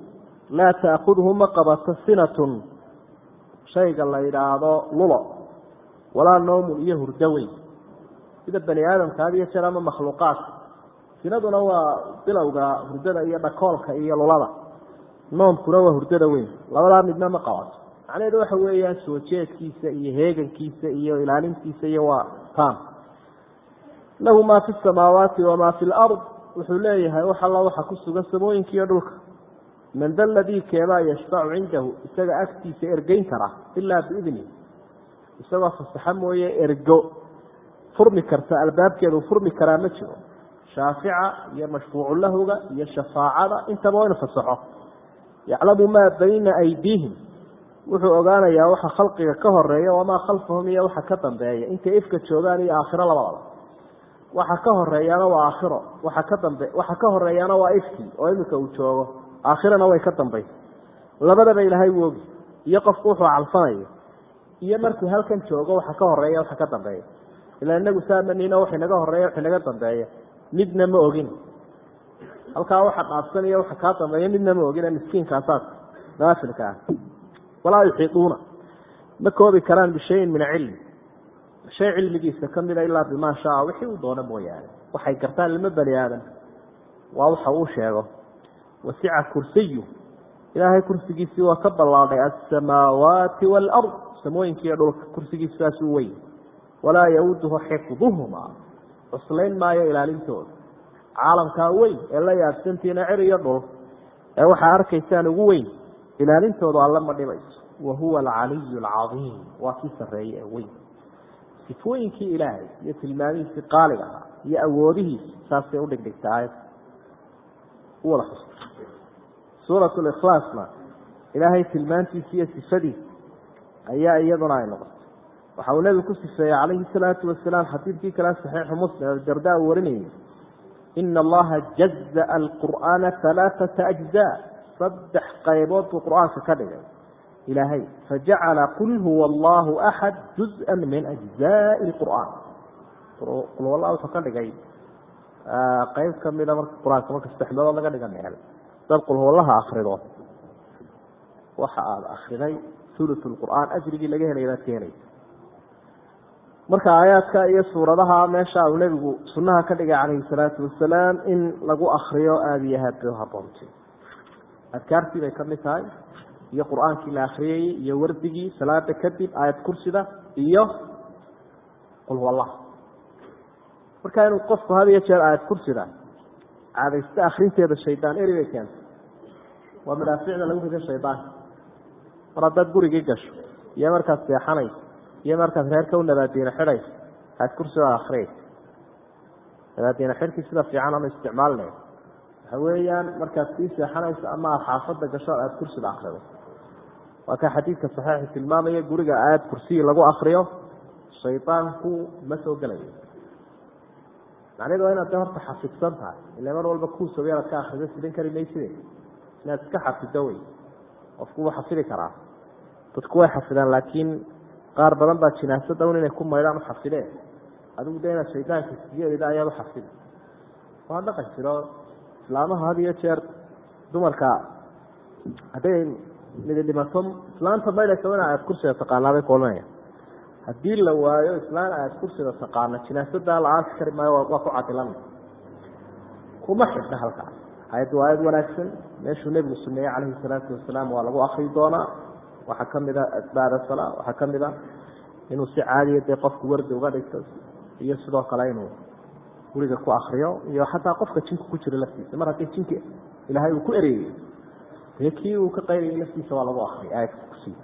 laa taakudhu ma qabato sinatun. Shayga la yidhaahdo lulo walaa noomun iyo hurdo weyn. Sida bani aadamka had iyo jeer ama makhluuqaadka sinaduna waa bilowga hurdada iyo dhakoolka iyo lulada noomkuna waa hurdada weyn. Labadaa midna ma qabato. Macnaheedu waxa weeyaan soo jeedkiisa iyo heegankiisa iyo ilaalintiisa iyo waa tam lahu maa fi samaawaati wamaa fi lard wuxuu leeyahay wax alla waxa ku sugan samooyinka iyo dhulka. Man da ladii keebaa yashfacu cindahu isaga agtiisa ergeyn kara ilaa biidni isagoo fasaxo mooye ergo. Furmi karta albaabkeedu furmi karaa ma jiro. Shaafica iyo mashfuucu lahuga iyo shafaacada intaba waa fasaxo. Yaclamu maa bayna aydiihim. Wuxuu ogaanayaa waxa khalqiga ka horreeya wamaa khalfahum iyo waxa ka dambeeya. Intay ifka joogaan iyo aakhiro labadaba waxa ka horeeyaana waa aakhiro. Waxa ka dambe waxa ka horeeyaana waa ifkii oo iminka uu joogo. Aakhirana way ka dambaysa labadaba ilaahay u ogi iyo qofku wuxuu calfanayo iyo markuu halkan joogo waxa ka horreeya waxa ka dambeeya. Ilaa inagu saamaniino waxa inaga horreeya waxa inaga dambeeya. Midna ma ogin. Halkaa waxa dhaafsanaya waxa kaa dambeeya midna ma ogin miskiinkaasaas naafilka ah. Walaa yuxiiduuna ma koobi karaan bishayin min cilmi shay cilmigiisa kamida ilaa bimaa shaa wixii uu doono mooyaane. Waxay gartaan lama bani aadam. Waa waxa uu sheego. Wasica kursiyu. Ilaahay kursigiisii waa ka ballaadhay asamaawaati waalard samooyinkiiyo dhulka kursigiisu saasuu weyn. Walaa yauduhu xifduhuma cuslayn maayo ilaalintooda. Caalamkaa weyn ee la yaabsantiina cer iyo dhul ee waxaa arkaysaan ugu weyn ilaalintoodu alle ma dhibayso. Wa huwa alcaliyu alcadiim. Waa kii sarreeye ee weyn sifooyinkii ilaahay iyo tilmaamihiisii qaaliga ahaa iyo awoodihiisi saasay u dhigdhigta aayad. U wada xusta suurat likhlaasna ilaahay tilmaantiisi iyo sifadiisa ayaa iyaduna ay noqotay. Waxa uu nebigu ku sifeeyey calayhi salaatu wasalaam xadiidkii kale saxiixu muslim abudarda uu warinayay ina allaha jazaa alqur'aana alaaata ajzaa. Saddex qaybood buu qur'aanka ka dhigay ilaahay fajacala qul huwa allahu axad juz'a min ajzaai lqur'aan qul huwa allah wuxuu ka dhigay qeyb kamida marka qur'aanka marka saddex meelood laga dhiga meel dad qul huwallaha akrido waxa aada akriday ulutu lqur'aan ajrigii laga helay baad ka helaysa marka aayaadka iyo suuradaha meesha uu nebigu sunnaha ka dhigay calayhi salaatu wasalaam in lagu akriyo aada iyo aad bay uhaboontay adkaartii bay ka mid tahay iyo qur'aankii la akriyayey iyo wardigii salaada kadib aayad kursida iyo qul huwallah marka inuu qofku had iyo jeer aayad kursida caadaysta akrinteeda shaydaan eri bay keentay waa madaaficda lagu rido shaydaanka mar haddaad gurigii gasho iyo markaad seexanayso iyo markaad reerka u nabaadiina xidhayso aad kursiga akriyaysa nabaadiina xidhkii sida fiican aanu isticmaalnay waxa weeyaan markaad sii seexanayso ama aad xaafada gasho aad kursiga akrido waa ka xadiidka saxiixi tilmaamaya guriga aayad kursiyi lagu akriyo shaydaanku ma soo gelayo macnahedu waa inaad horta xafidsan tahay. Ila mar walba kuusow yaraad ka akrido sidan kari mayside inaad iska xafido wey qofku wuu xafidi karaa. Dadku way xafidaan laakiin qaar badan baa jinaasada un inay ku maydhaan uxafideen adigu de inaad shaydaanka isgeelida ayaad uxafidi waa dhaqan jiro. Islaamaha had iyo jeer dumarka hadday midi dhimato islaanta maydhaysa ina aad kursiga taqaanaabay kuolanaya haddii la waayo islaan aad kursiga taqaano jinaasadaa la aasi kari maayo waa ku cadilana kuma xidhna halkaas ayaddu waa ayad wanaagsan. Meeshuu nebigu suneeyey calayhi salaatu wasalaam waa lagu akri doonaa. Waxaa ka mid a bacda salaa waxaa ka mid a inuu si caadiya dee qofku wardi uga dhigto iyo sidoo kale inuu guriga ku akriyo iyo xataa qofka jinku ku jiro laftiisa. Mar haddii jinki ilaahay uu ku ereeyey dee kii uu ka qaydayay laftiisa waa lagu akriya aayadka kusiiy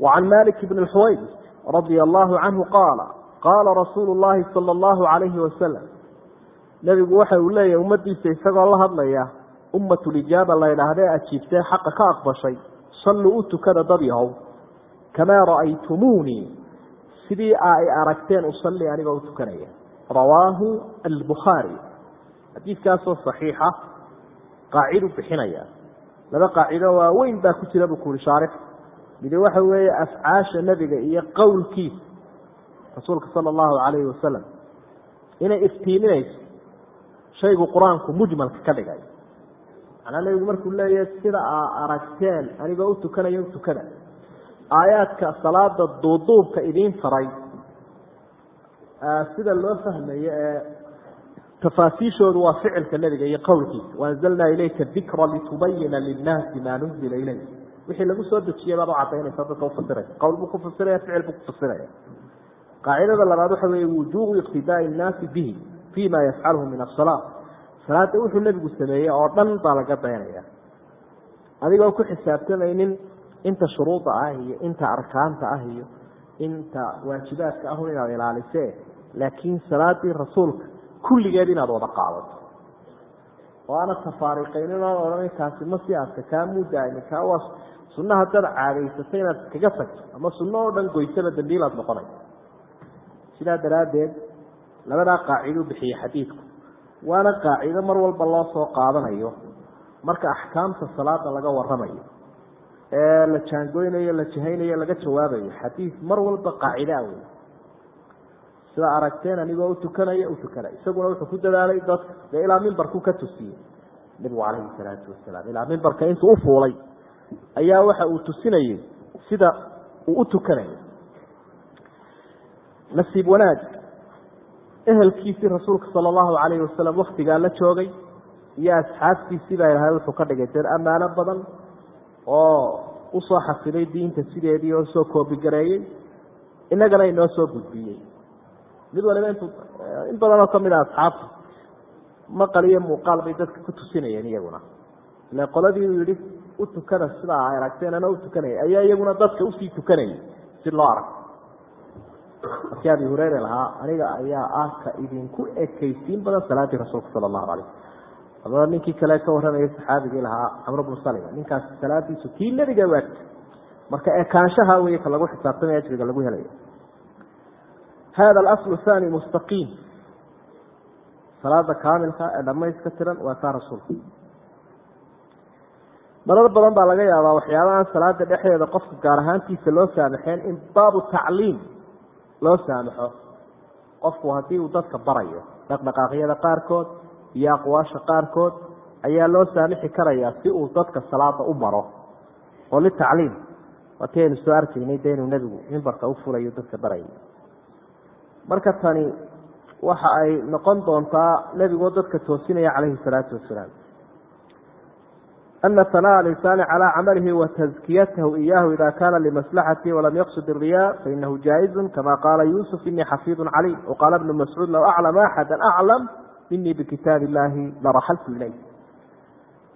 وعن مالك بن الحويرث رضي الله عنه قال قال رsuuل اللhi صلى الله عليه وسلم نبgu waxa uu leeyahy ummadiisa isagoo la hadlaya umatlijaaba la ydhaahdee ajiibtee xaqa ka aqbashay salluu u tukada dad yahow kamaa ra'aytumuunii sidii ay aragteen usalli anigoo u tukanaya rawaahu albukhaarي xadiidkaasoo صaxiixa qaacidu bixinaya. Laba qaacido waaweyn baa ku jira buu ku uri shaarix midi waxa weeye afcaasha nebiga iyo qowlkiisa rasuulka sala allahu calayhi wasalam inay iftiiminayso shaygu qur'aanku mujmalka ka dhigay. Macnaa nebigu markuu leeyahay sida aa aragteen anigoo u tukanaya u tukada. Aayaadka salaada duuduubka idiin faray. Sida loo fahmayo ee tafaasiishoodu waa ficilka nebiga iyo qowlkiisa waanzalnaa ilayka dikra litubayina linnaasi maa nuzila ilayk wixii lagu soo dejiyey baad u cadaynaysa dadka ufasiraya qowl buu ku fasiraya ficil buu ku fasiraya qaacidada labaad waxa weeye wujuubu iqtidaai innaasi bihi fi ma yafcaluhu min asalaa salaada wuxuu nebigu sameeyey oo dhan baa laga dayanaya adigoo ku xisaabtamaynin inta shuruuda ah iyo inta arkaanta ah iyo inta waajibaadka ahun inaad ilaalise laakiin salaadii rasuulka kulligeed inaad wada qaadato. Oo aana tafaariqaynin oo odhan kaasi ma si aadka kaa muudaamin kaa waa sunna haddaad caadaysato inaad kaga tagto ama sunno oo dhan goysaba dambiilaad noqonay sidaa daraaddeed labadaa qaacido bixiyey xadiidku. Waana qaacido mar walba loo soo qaadanayo marka axkaamta salaada laga waramayo ee la jaangoynayo la jahaynayo laga jawaabayo xadiid mar walba qaacidaa wey sida aragteen anigoo utukanaya utukanay isaguna wuxuu ku dadaalay dadka dee ilaa mimbarku ka tusiyey. Nebigu calayhi salaatu wasalaam ilaa mimbarka intuu ufuulay ayaa waxa uu tusinayey sida uu u tukanayo nasiib wanaag ehelkiisii rasuulka sala allahu calayhi wasalam waktigaa la joogay iyo asxaabtiisii baa ilahay wuxuu ka dhigay dee ammaano badan oo u soo xafiday diinta sideedii oo soo koobigareeyey innagana inoo soo gudbiyey mid waliba intu in badan oo ka mid a asxaabta maqal iyo muuqaal bay dadka ku tusinayeen iyaguna. Ile qoladii uu yihi u tukada sidaa ay aragteen u tukanaya ayaa iyaguna dadka u sii tukanayay si loo arag. Markii abi hureyre lahaa aniga ayaa ah ka idinku ekaysiin badan salaadii rasuulka sala allahu alayh adaba ninkii kale ka warramayay saxaabigii lahaa camr bnu salima. Ninkaas salaadiisu kii nebiga waagta marka ekaanshaha wey ka lagu xisaabtamay ajriga lagu helayo hada alaslu thani mustaqiim salaada kaamilka ee dhamayska tiran waa taa rasuulka marar badan baa laga yaabaa waxyaabahan salaada dhexdeeda qofka gaar ahaantiisa loo saamaxeen in baabu tacliim loo saamaxo qofku haddii uu dadka barayo dhaqdhaqaaqyada qaarkood iyo aqwaasha qaarkood ayaa loo saamixi karayaa si uu dadka salaada u baro oo litacliim waatii aynu soo arkaynay de inuu nebigu mimbarka u dadka baraya marka tani waxa ay noqon doontaa nebigoo dadka toosinaya calayhi salaatu wasalaam ana sanaa alinsani calaa camalihi wa taskiyatahu iyahu ida kana limaslaxati walam yaqsud iriya fainahu jaaizun kama qaala yusuf inii xafiidun caliim waqaala bnu mascuud low aclama axada aclam minii bikitaab illahi laraxaltu ilayh.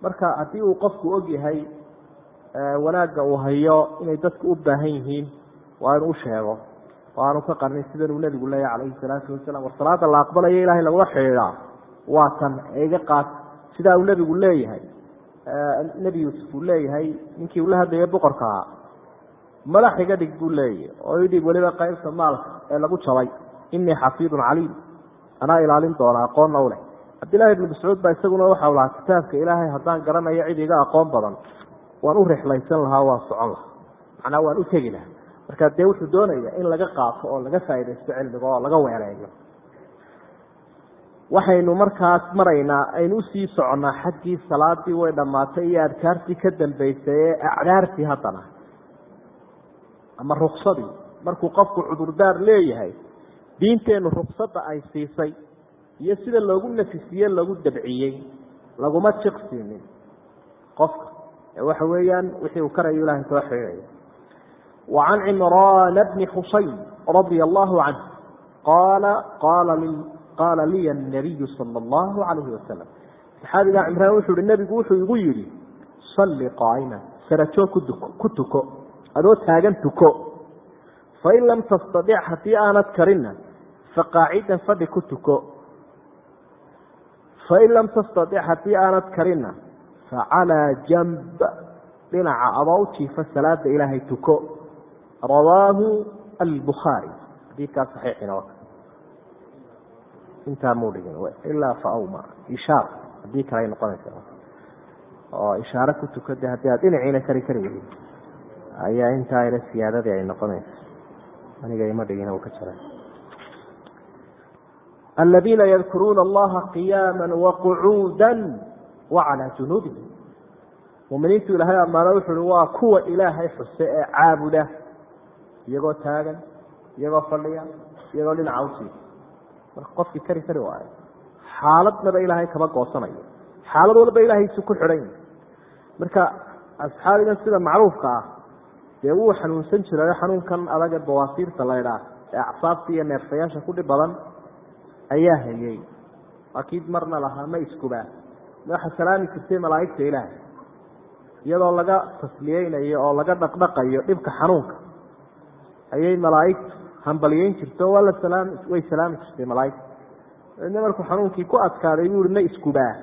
Marka haddii uu qofku og yahay wanaagga uu hayo inay dadku u baahan yihiin waa inuu usheego oo aanu ka qarnin sidanuu nebigu leeyahy calayhi salaatu wasalam war salaada la aqbalayo ilahay lagula xidhiidaa waa tan iga qaat sidaa uu nebigu leeyahay nebi yuusuf uu leeyahay ninkii ula hadlayay boqorka ahaa madax iga dhig buu leeyahy oo idhib weliba qaybta maalka ee lagu jabay. Inii xafiidun caliim anaa ilaalin doona aqoonna u leh. Cabdillahi ibnu mascuud baa isaguna waxau lahaa kitaabka ilaahay haddaan garanayo cid iga aqoon badan waan u rixlaysan lahaa waan socon lahaa. Macnaa waan u tegi lahaa marka dee wuxuu doonaya in laga qaato oo laga faaidaysto cilmiga oo laga weeleeyo waxaynu markaas maraynaa aynu u sii soconnaa xaggii salaadii way dhammaatay iyo adkaartii ka dambeysay ee acdaartii haddana. Ama ruksadii markuu qofku cudurdaar leeyahay diinteennu ruqsadda ay siisay iyo sida loogu nafisiye lagu dabciyey laguma jiqsiinin qofka. Waxa weeyaan wixii uu karayo ilahay kala xidhiidhaya wa can cimraana bni xusayn radia allahu canh qaala qaala qaala liya anabiyu sala allahu calayhi wasalam saxaabigaa cimraan wuxuu ihi nebigu wuxuu igu yidhi salli qaa'ima sarajoog kuduko ku tuko adoo taagan tuko fain lam tastadic haddii aanad karinna faqaacidan fadhi ku tuko fain lam tastadic haddii aanad karinna facalaa janb dhinaca adoo u jiifa salaada ilaahay tuko rawaahu albukhaari xadiidkaa saxiixina intaa muu dhigin ilaa faawma ishaar. Haddii kale ay noqonaysa oo ishaare ku tuko de haddii aad dhinaciina kari kari weyid ayaa intaa ina siyaadadii ay noqonaysa aniga ima dhigin uu ka jira aladiina yadkuruuna allaha qiyaama waqucuuda wacalaa junuubihim muminiintu ilaahay ammaano wuxu uhi waa kuwa ilaahay xuse ee caabuda iyagoo taagan iyagoo fadhiya iyagoo dhinaca u sii marka qofkii kari kari waayo xaaladnaba ilaahay kama goosanayo. Xaalad walba ilaahaysu ku xidhan marka asxaabigan sida macruufka ah dee wuu xanuunsan jirayo xanuunkan adag ee bawaasiirta laydhaah ee acsaabta iyo neerfayaasha ku dhib badan ayaa hayey akiid marna lahaa ma iskubaa waxa salaami jirtay malaa'igta ilaahay. Iyadoo laga tasliyeynayo oo laga dhaqdhaqayo dhibka xanuunka ayay malaa'igtu hambalyeyn jirta oo waa la salaam way salaami jirtay malaaigta ina markuu xanuunkii ku adkaaday buu ihi ma iskubaa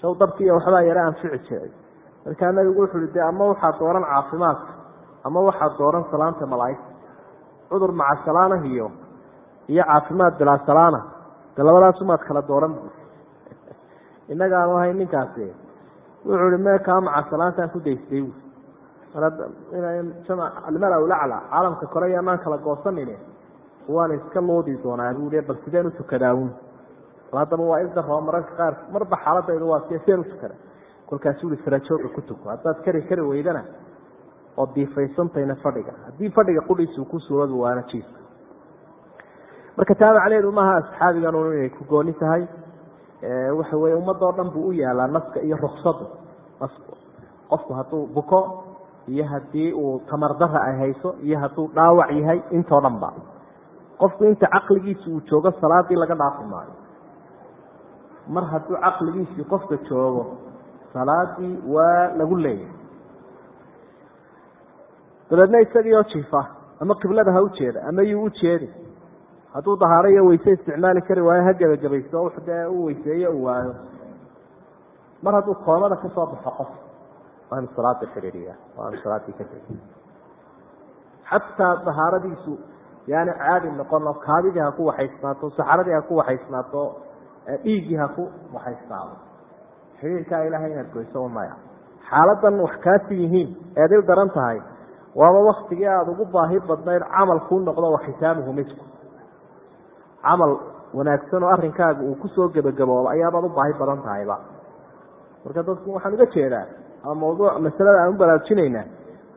shaw dabki iyo waxbaa yara anfici jiray. Markaa nabigu wuxu uhi de ama waxaad dooran caafimaadka ama waxaad dooran salaanta malaa'igta cudur maca salaanah iyo iyo caafimaad bilaa salaana de labadaasumaad kala dooran innaga aanu ahayn ninkaasi. Wuxuu ihi meekaa maca salaantaan ku daystay almala lacla caalamka kore yaanaan kala goosanin waana iska loodi doonaa buu bal sideen u haddaba waa isdaroo mararka qaar marba xaaladaydu waa si sideen utukada kolkaasuu i sarajooga ku tuko. Haddaad kari kari weydana oo diifaysantayna fadhiga. Haddii fadhiga qudhiisu ku suuroobi waana jiiska marka taa macnaheedu maaha asxaabigan inay ku gooni tahay waxa weye ummadoo dhan buu u yaalaa naska iyo ruksadu qofku hadduu buko iyo haddii uu tamardara ay hayso iyo hadduu dhaawac yahay intoo dhan ba. Qofku inta caqligiisi uu joogo salaadii laga dhaafi maayo. Mar hadduu caqligiisii qofka joogo salaadii waa lagu leeyahay. Dabeedna isagii oo jiifa ama qiblada ha ujeeda ama yuu ujeedi hadduu dahaaro iyo weyse isticmaali kari waayo ha gebagabaysto dee u weyseeye u waayo. Mar hadduu koomada ka soo baxo qof waanu salaada xiriiriya waanu salaadii ka tegi xataa dahaaradiisu yaani caadi noqono kaadidii ha ku waxaysnaato saxaradii ha ku waxaysnaato dhiiggii ha ku waxaysnaado xiriirkaa ilaahay inaad goyso maya. Xaaladan wax kaasi yihiin eedil daran tahay waaba waktigii aada ugu baahi badnayd camal kuu noqdo wakitaamuhu misku. Camal wanaagsan oo arrinkaaga uu ku soo gebagaboobo ayaabaad u baahi badan tahayba. Marka dadku waxaan uga jeedaa ama mawduuc masalada aan u baraarujinaynaa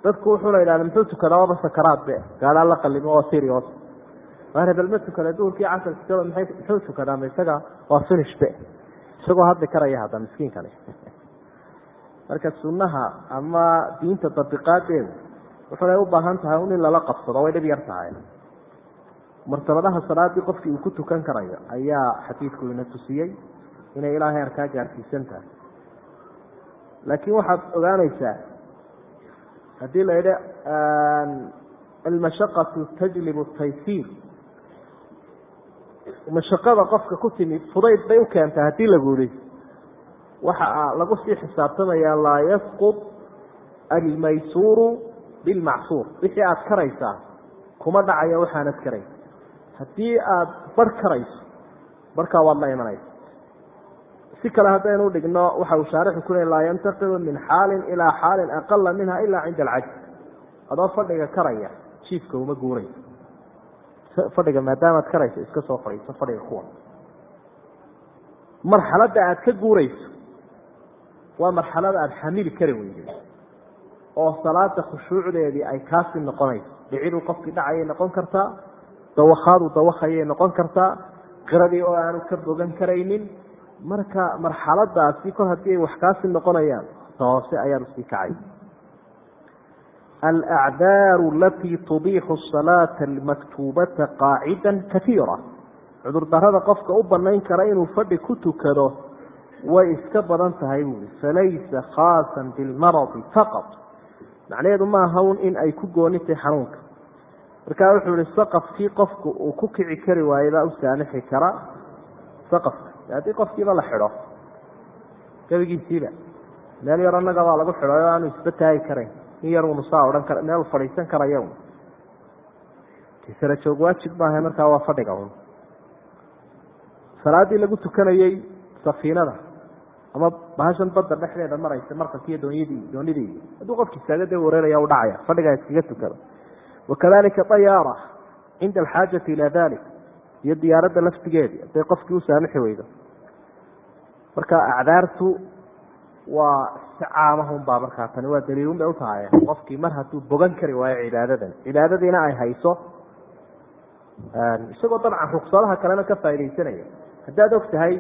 dadku wuxuuna yidhahda muxuu tukadaa waaba sakaraadbe gaadhaan la qalimo oo serios hebel ma tukada duhurkii casarkiisaba maay muxuu tukadaa ma isaga waa finishbe isagoo hadli karaya hadda miskiinkani marka sunnaha ama diinta dabiqaadeedu wuxunay u baahan tahay un in lala qabsado way dhib yar tahay. Martabadaha salaadii qofkii uu ku tukan karayo ayaa xadiidku ina tusiyey inay ilaahay arkaa gaarsiisan tahay laakiin waxaad ogaanaysaa haddii la yidhi almashaqatu tajlibu taysiir mashaqada qofka ku timi fudayd bay u keentay haddii lagu yihi waxa lagu sii xisaabtamaya laa yasqud almaysuuru bilmacsuur wixii aada karaysaa kuma dhacayo waxaanad karayn haddii aada bar karayso barkaa waad la imanaysa si kale haddaynu dhigno waxa uu shaarixu ku le laa yantaqilu min xaalin ilaa xaalin aqala minha ilaa cinda alcajz. Adoo fadhiga karaya jiifka uma guurayso fadhiga maadaamaad karayso iska soo fadhiiso fadhiga kuwa. Marxaladda aada ka guurayso waa marxalada aada xamili kari weyday oo salaada khushuucdeedii ay kaasi noqonayso. Dhiciduu qofkii dhacayay noqon kartaa dawakhaaduu dawakayay noqon kartaa qiradii oo aanu ka bogan karaynin marka marxaladaasi kor haddii ay wax kaasi noqonayaan hoose ayaanu sii kacay. Alacdaaru alatii tubiixu salaata almaktuubata qaacida kaiira cudurdarada qofka u banayn kara inuu fadhi ku tukado way iska badan tahay buui falaysa khaasan bilmaradi faqad macnaheedu ma ahawn in ay ku goonitay xanuunka. Markaa wuxuu ihi saqafkii qofku uu ku kici kari waayey baa u saamixi kara. Saqafka haddii qofkiiba la xidho. Gebigiisiiba. Meel yar annaga baa lagu xidhay oo aanu isba taagi karayn in yar unu saa odhan kara meel fadhiisan karaya un sara joog waajib maaha markaa waa fadhiga un salaadii lagu tukanayey safiinada ama bahashan badda dhexdeeda maraysa markankiiyo doonyadii doonidii hadduu qofki istaaga dee wareeraya u dhacaya fadhigaa iskaga tukado. Wakadalika dayaara cinda alxaajati ila dalik iyo diyaaradda laftigeedii hadday qofkii u saamixi weydo. Marka acdaartu waa si caamahun baa markaa tani waa daliilun bay utahay qofkii mar hadduu bogan kari waayo cibaadadan. Cibaadadiina ay hayso isagoo dabcan ruksadaha kalena ka faaidaysanaya haddaad og tahay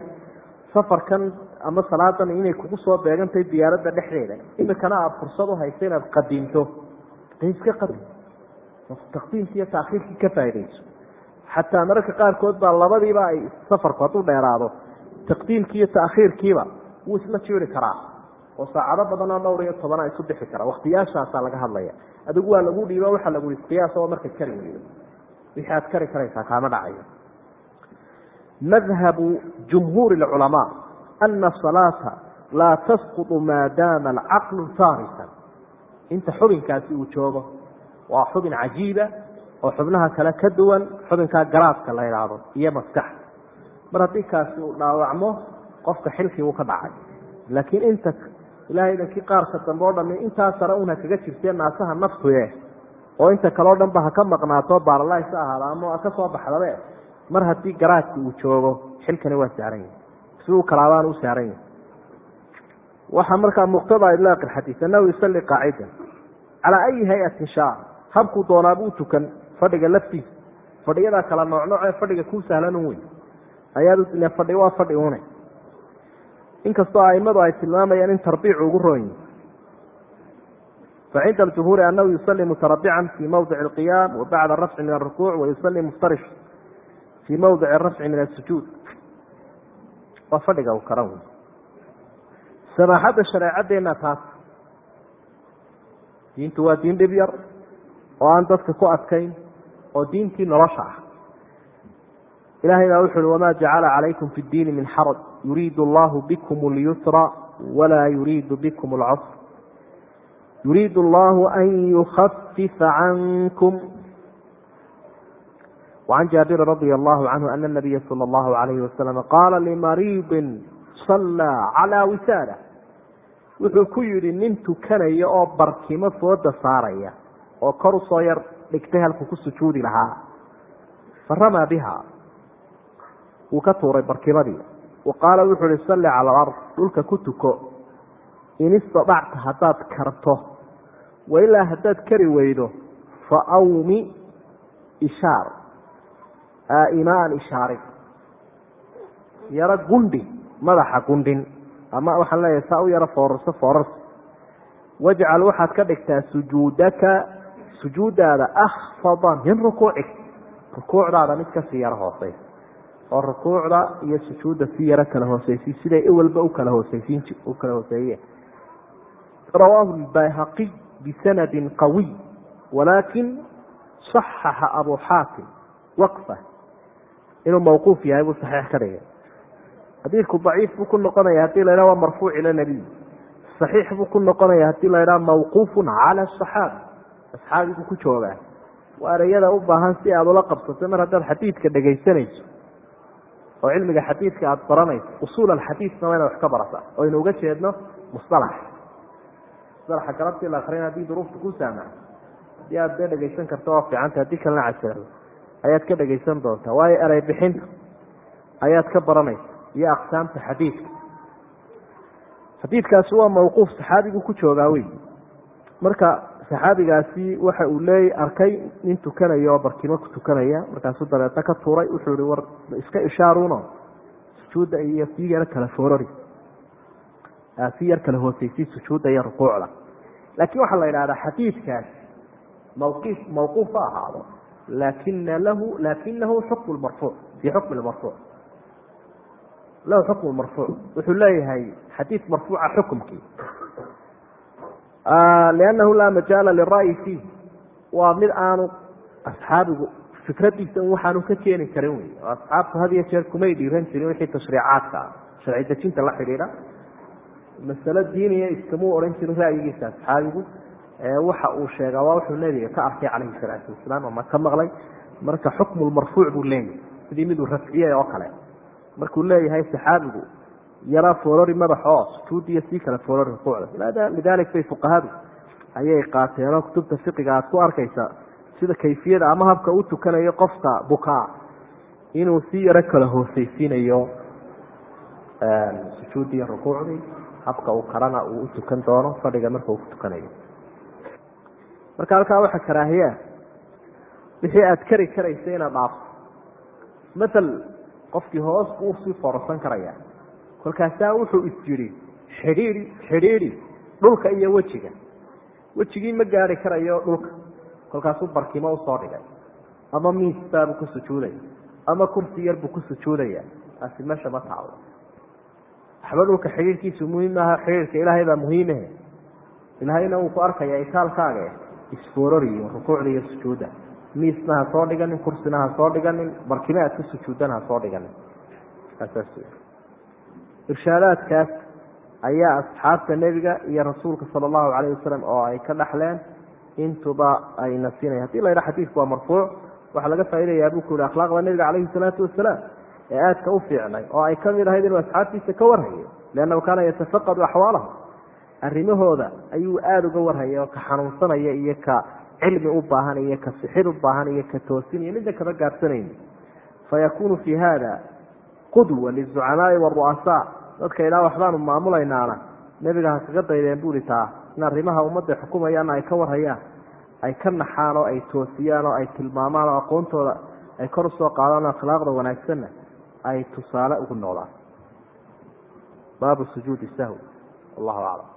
safarkan ama salaadan inay kugu soo beegantahay diyaaradda dhexdeeda imikana aada fursad u hayso inaad qadimto de iska qadim taqdiimki ka faaidayso xataa mararka qaarkood baa labadiiba ay safarku hadduu dheeraado. Taqdiimkii iyo taakhiirkiiba wuu isla jiri karaa oo saacado badan oo dhowr iyo tobana isu bixi kara waktiyaashaasaa laga hadlaya. Adigu waa lagu dhiiba waxaa lagu i qiyaas oo marka kari weydo. Wixii aad kari karaysaa kaama dhacayo madhabu jumhuuri اculamaa ana salaata laa tasqutu maadaama alcaqlu faarisan inta xubinkaasi uu joogo waa xubin cajiiba oo xubnaha kale ka duwan xubinkaa garaadka la idhaahdo iyo maskax. Mar haddii kaasi uu dhaawacmo qofka xilkii uu ka dhacay. Laakiin inta ilahay dankii qaarka dambe o dhami intaa sare una kaga jirtee naasaha naftuye oo inta kaleo dhan ba ha ka maqnaato baaralays ahaada ama ka soo baxdabe mar haddii garaadki uu joogo xilkani waa saaran yahi si kalaabaan u saaran yahi waxaa markaa muqtada ilaaqi xadiis annahu yusalli qaacidan calaa ayi hay'atin shaa habkuu doonaabuu tukan fadhiga laftiisa fadhiyadaa kala noocnooc ee fadhiga kuu sahlan un wey ayaad fadhi waa fadhi une inkastoo aimadu ay tilmaamayaan in tarbiicu ugu roon. Yihi facinda aljumhuuri anahu yusalli mutarabican fii mawdici alqiyaam wa bacda arafci min alrukuuc wayusalli muftarish fii mawdici arafci min asujuud waa fadhiga uu karan wey samaaxadda shareecadeenna taas diintu waa diin dhib yar oo aan dadka ku adkayn oo diintii nolosha ah ilahay baa wuxu uhi wamaa jacala calaykum fi ddiini min xaraj yuriidu allahu bikum اlyusra walaa yuriidu bikum اlcusr yuriidu allahu an yukafifa cankum وعn jaabiri radي الlahu canhu ana الnabiya salى اllahu عalayhi wasalam qaala limariidin sallaa calىa wisaada wuxuu ku yidhi nin tukanaya oo barkimo fooda saaraya oo kor usoo yar dhigtay halku ku sujuudi lahaa. Faramaa biha. Wuu ka tuuray barkimadii. Wa qaala wuxuu ihi salli cala alard. Dhulka ku tuko. In istadacta haddaad karto. Wailaa haddaad kari weydo fa awmi ishaar. Imaan ishaarin yaro gundhi madaxa gundhin ama waxaan leeyahay saa u yaro foorarso foorarsi. Wajcal waxaad ka dhigtaa sujuudaka sujuudaada akfada min rukuucik. Rukuucdaada mid ka sii yaro hooseysa oo rukuucda iyo sujuudda si yaro kala hooseysi siday iwalba u kala hooseysiin u kala hooseeyeen rawaahu lbayhaqiy bisanadin qawiy walaakin صaxaxa abu xaakim waqfa. Inuu mawquuf yahay buu saxiix ka dhigay. Xadiidku daciif buu ku noqonaya haddii la waa marfuuc ila nebiy saxiix buu ku noqonaya haddii la mawquufun cala asaxaabi asxaabigu ku joogaa waa ereyada u baahan si aada ula qabsato mar haddaad xadiidka dhegaysanayso oo cilmiga xadiidka aada baranayso. Usuul alxadiidna waa ina wax ka barata oo aynu uga jeedno musalax musalaxa galabtii la akrin haddii duruufta ku saamax haddii aada dee dhegaysan karto waa fiicanta haddii kalena casiro ayaad ka dhegaysan doontaa waayo erey bixinta. Ayaad ka baranaysa iyo aqsaamta xadiidka. Xadiidkaasi waa mawquuf saxaabigu ku joogaa wey marka saxaabigaasi waxa uu leey arkay nin tukanayo oo barkimo tukanaya. Markaasuu dabeedna ka tuuray wuxuu ihi war iska ishaaruno sujuudda iyo sii yar kala foorori si yar kala hooseysi sujuudda iyo rukuucda laakiin waxaa la yidhahdaa xadiidkaas mawqif mawquuf ha ahaado. Lakina lahu lakinahu xukmu marfuuc fii xukmi marfuuc lahu xukmu marfuuc wuxuu leeyahay xadiid marfuuca xukumkii liannahu laa majaala lira'yi fiih waa mid aanu asxaabigu fikradiisa waxaanu ka keeni karin wey oo had iyo jeer kumay dhiiran jirin wixii tashriicaadka sharci dejinta la xidhiidha masalo diiniya iskamuu odhan jirin ra'yigiisa asxaabigu waxa uu sheegaa waa wuxuu nebiga ka arkay calayhi salaatu wasalaam ama ka maqlay marka xukmu lmarfuuc buu leeyahay sidii miduu rafciyey oo kale markuu leeyahay saxaabigu yaraa foorori madax oo sujuudiyo sii kale foorori rukuucda lidalik bay fuqahadu. Ayay qaateenoo kutubta fiqiga aad ku arkaysa sida kayfiyada ama habka u tukanayo qofka bukaa inuu si yaro kala hooseysiinayo sujuudiyo rukuucdii habka uu kalena uu u tukan doono fadhiga marka uu ku tukanayo. Marka halkaa waxa karaahiyaa wixii aad kari karaysa inaad dhaafto matal qofkii hoos buu sii foorarsan karaya kolkaasaa wuxuu is yidhi xidhiidi xidhiidi dhulka iyo wejiga. Wejigii ma gaari karayo dhulka. Kolkaasuu barkimo u soo dhigay. Ama miis baabuu ku sujuudaya ama kursi yar buu ku sujuudaya taasi meesha ma taalo waxba dhulka xidhiirkiisu muhiim maaha xidhiirka ilaahay baa muhiimahe ilaahayna wuu ku arkaya itaalkaaga isfoororiyo rukuucda iyo sujuudda. Miisna ha soo dhiganin kursina ha soo dhiganin barkime aad ku sujuuddana ha soo dhiganin irshaadaadkaas ayaa asxaabta nebiga iyo rasuulka sala allahu calayh wasalam oo ay ka dhaxleen intuba ay nasinaya haddii la yidhaha xadiidku waa marfuuc waxaa laga faa'idayaa buu ku yihi akhlaaqda nebiga calayhi salaatu wasalaam ee aadka u fiicnay oo ay ka mid ahayd inuu asxaabtiisa ka warhayo liannahu kaana yatafaqadu axwaalahum. Arrimahooda ayuu aada uga warhaya oo ka xanuunsanaya iyo ka cilmi u baahan iyo ka sixid u baahan iyo ka toosin iyo midna kama gaabsanayn. Fayakunu fi hada qudwa lizucamaai waru'asaa dadka ilaa waxbaanu maamulaynaana. Nebiga ha kaga daydeen buuri taa. In arrimaha ummadda xukumayaana ay ka warhayaan. Ay ka naxaan oo ay toosiyaan oo ay tilmaamaan oo aqoontooda ay kor u soo qaadaan oo akhlaaqda wanaagsanna ay tusaale ugu noqdaan baabu sujuudi sahwi. Wallahu aclam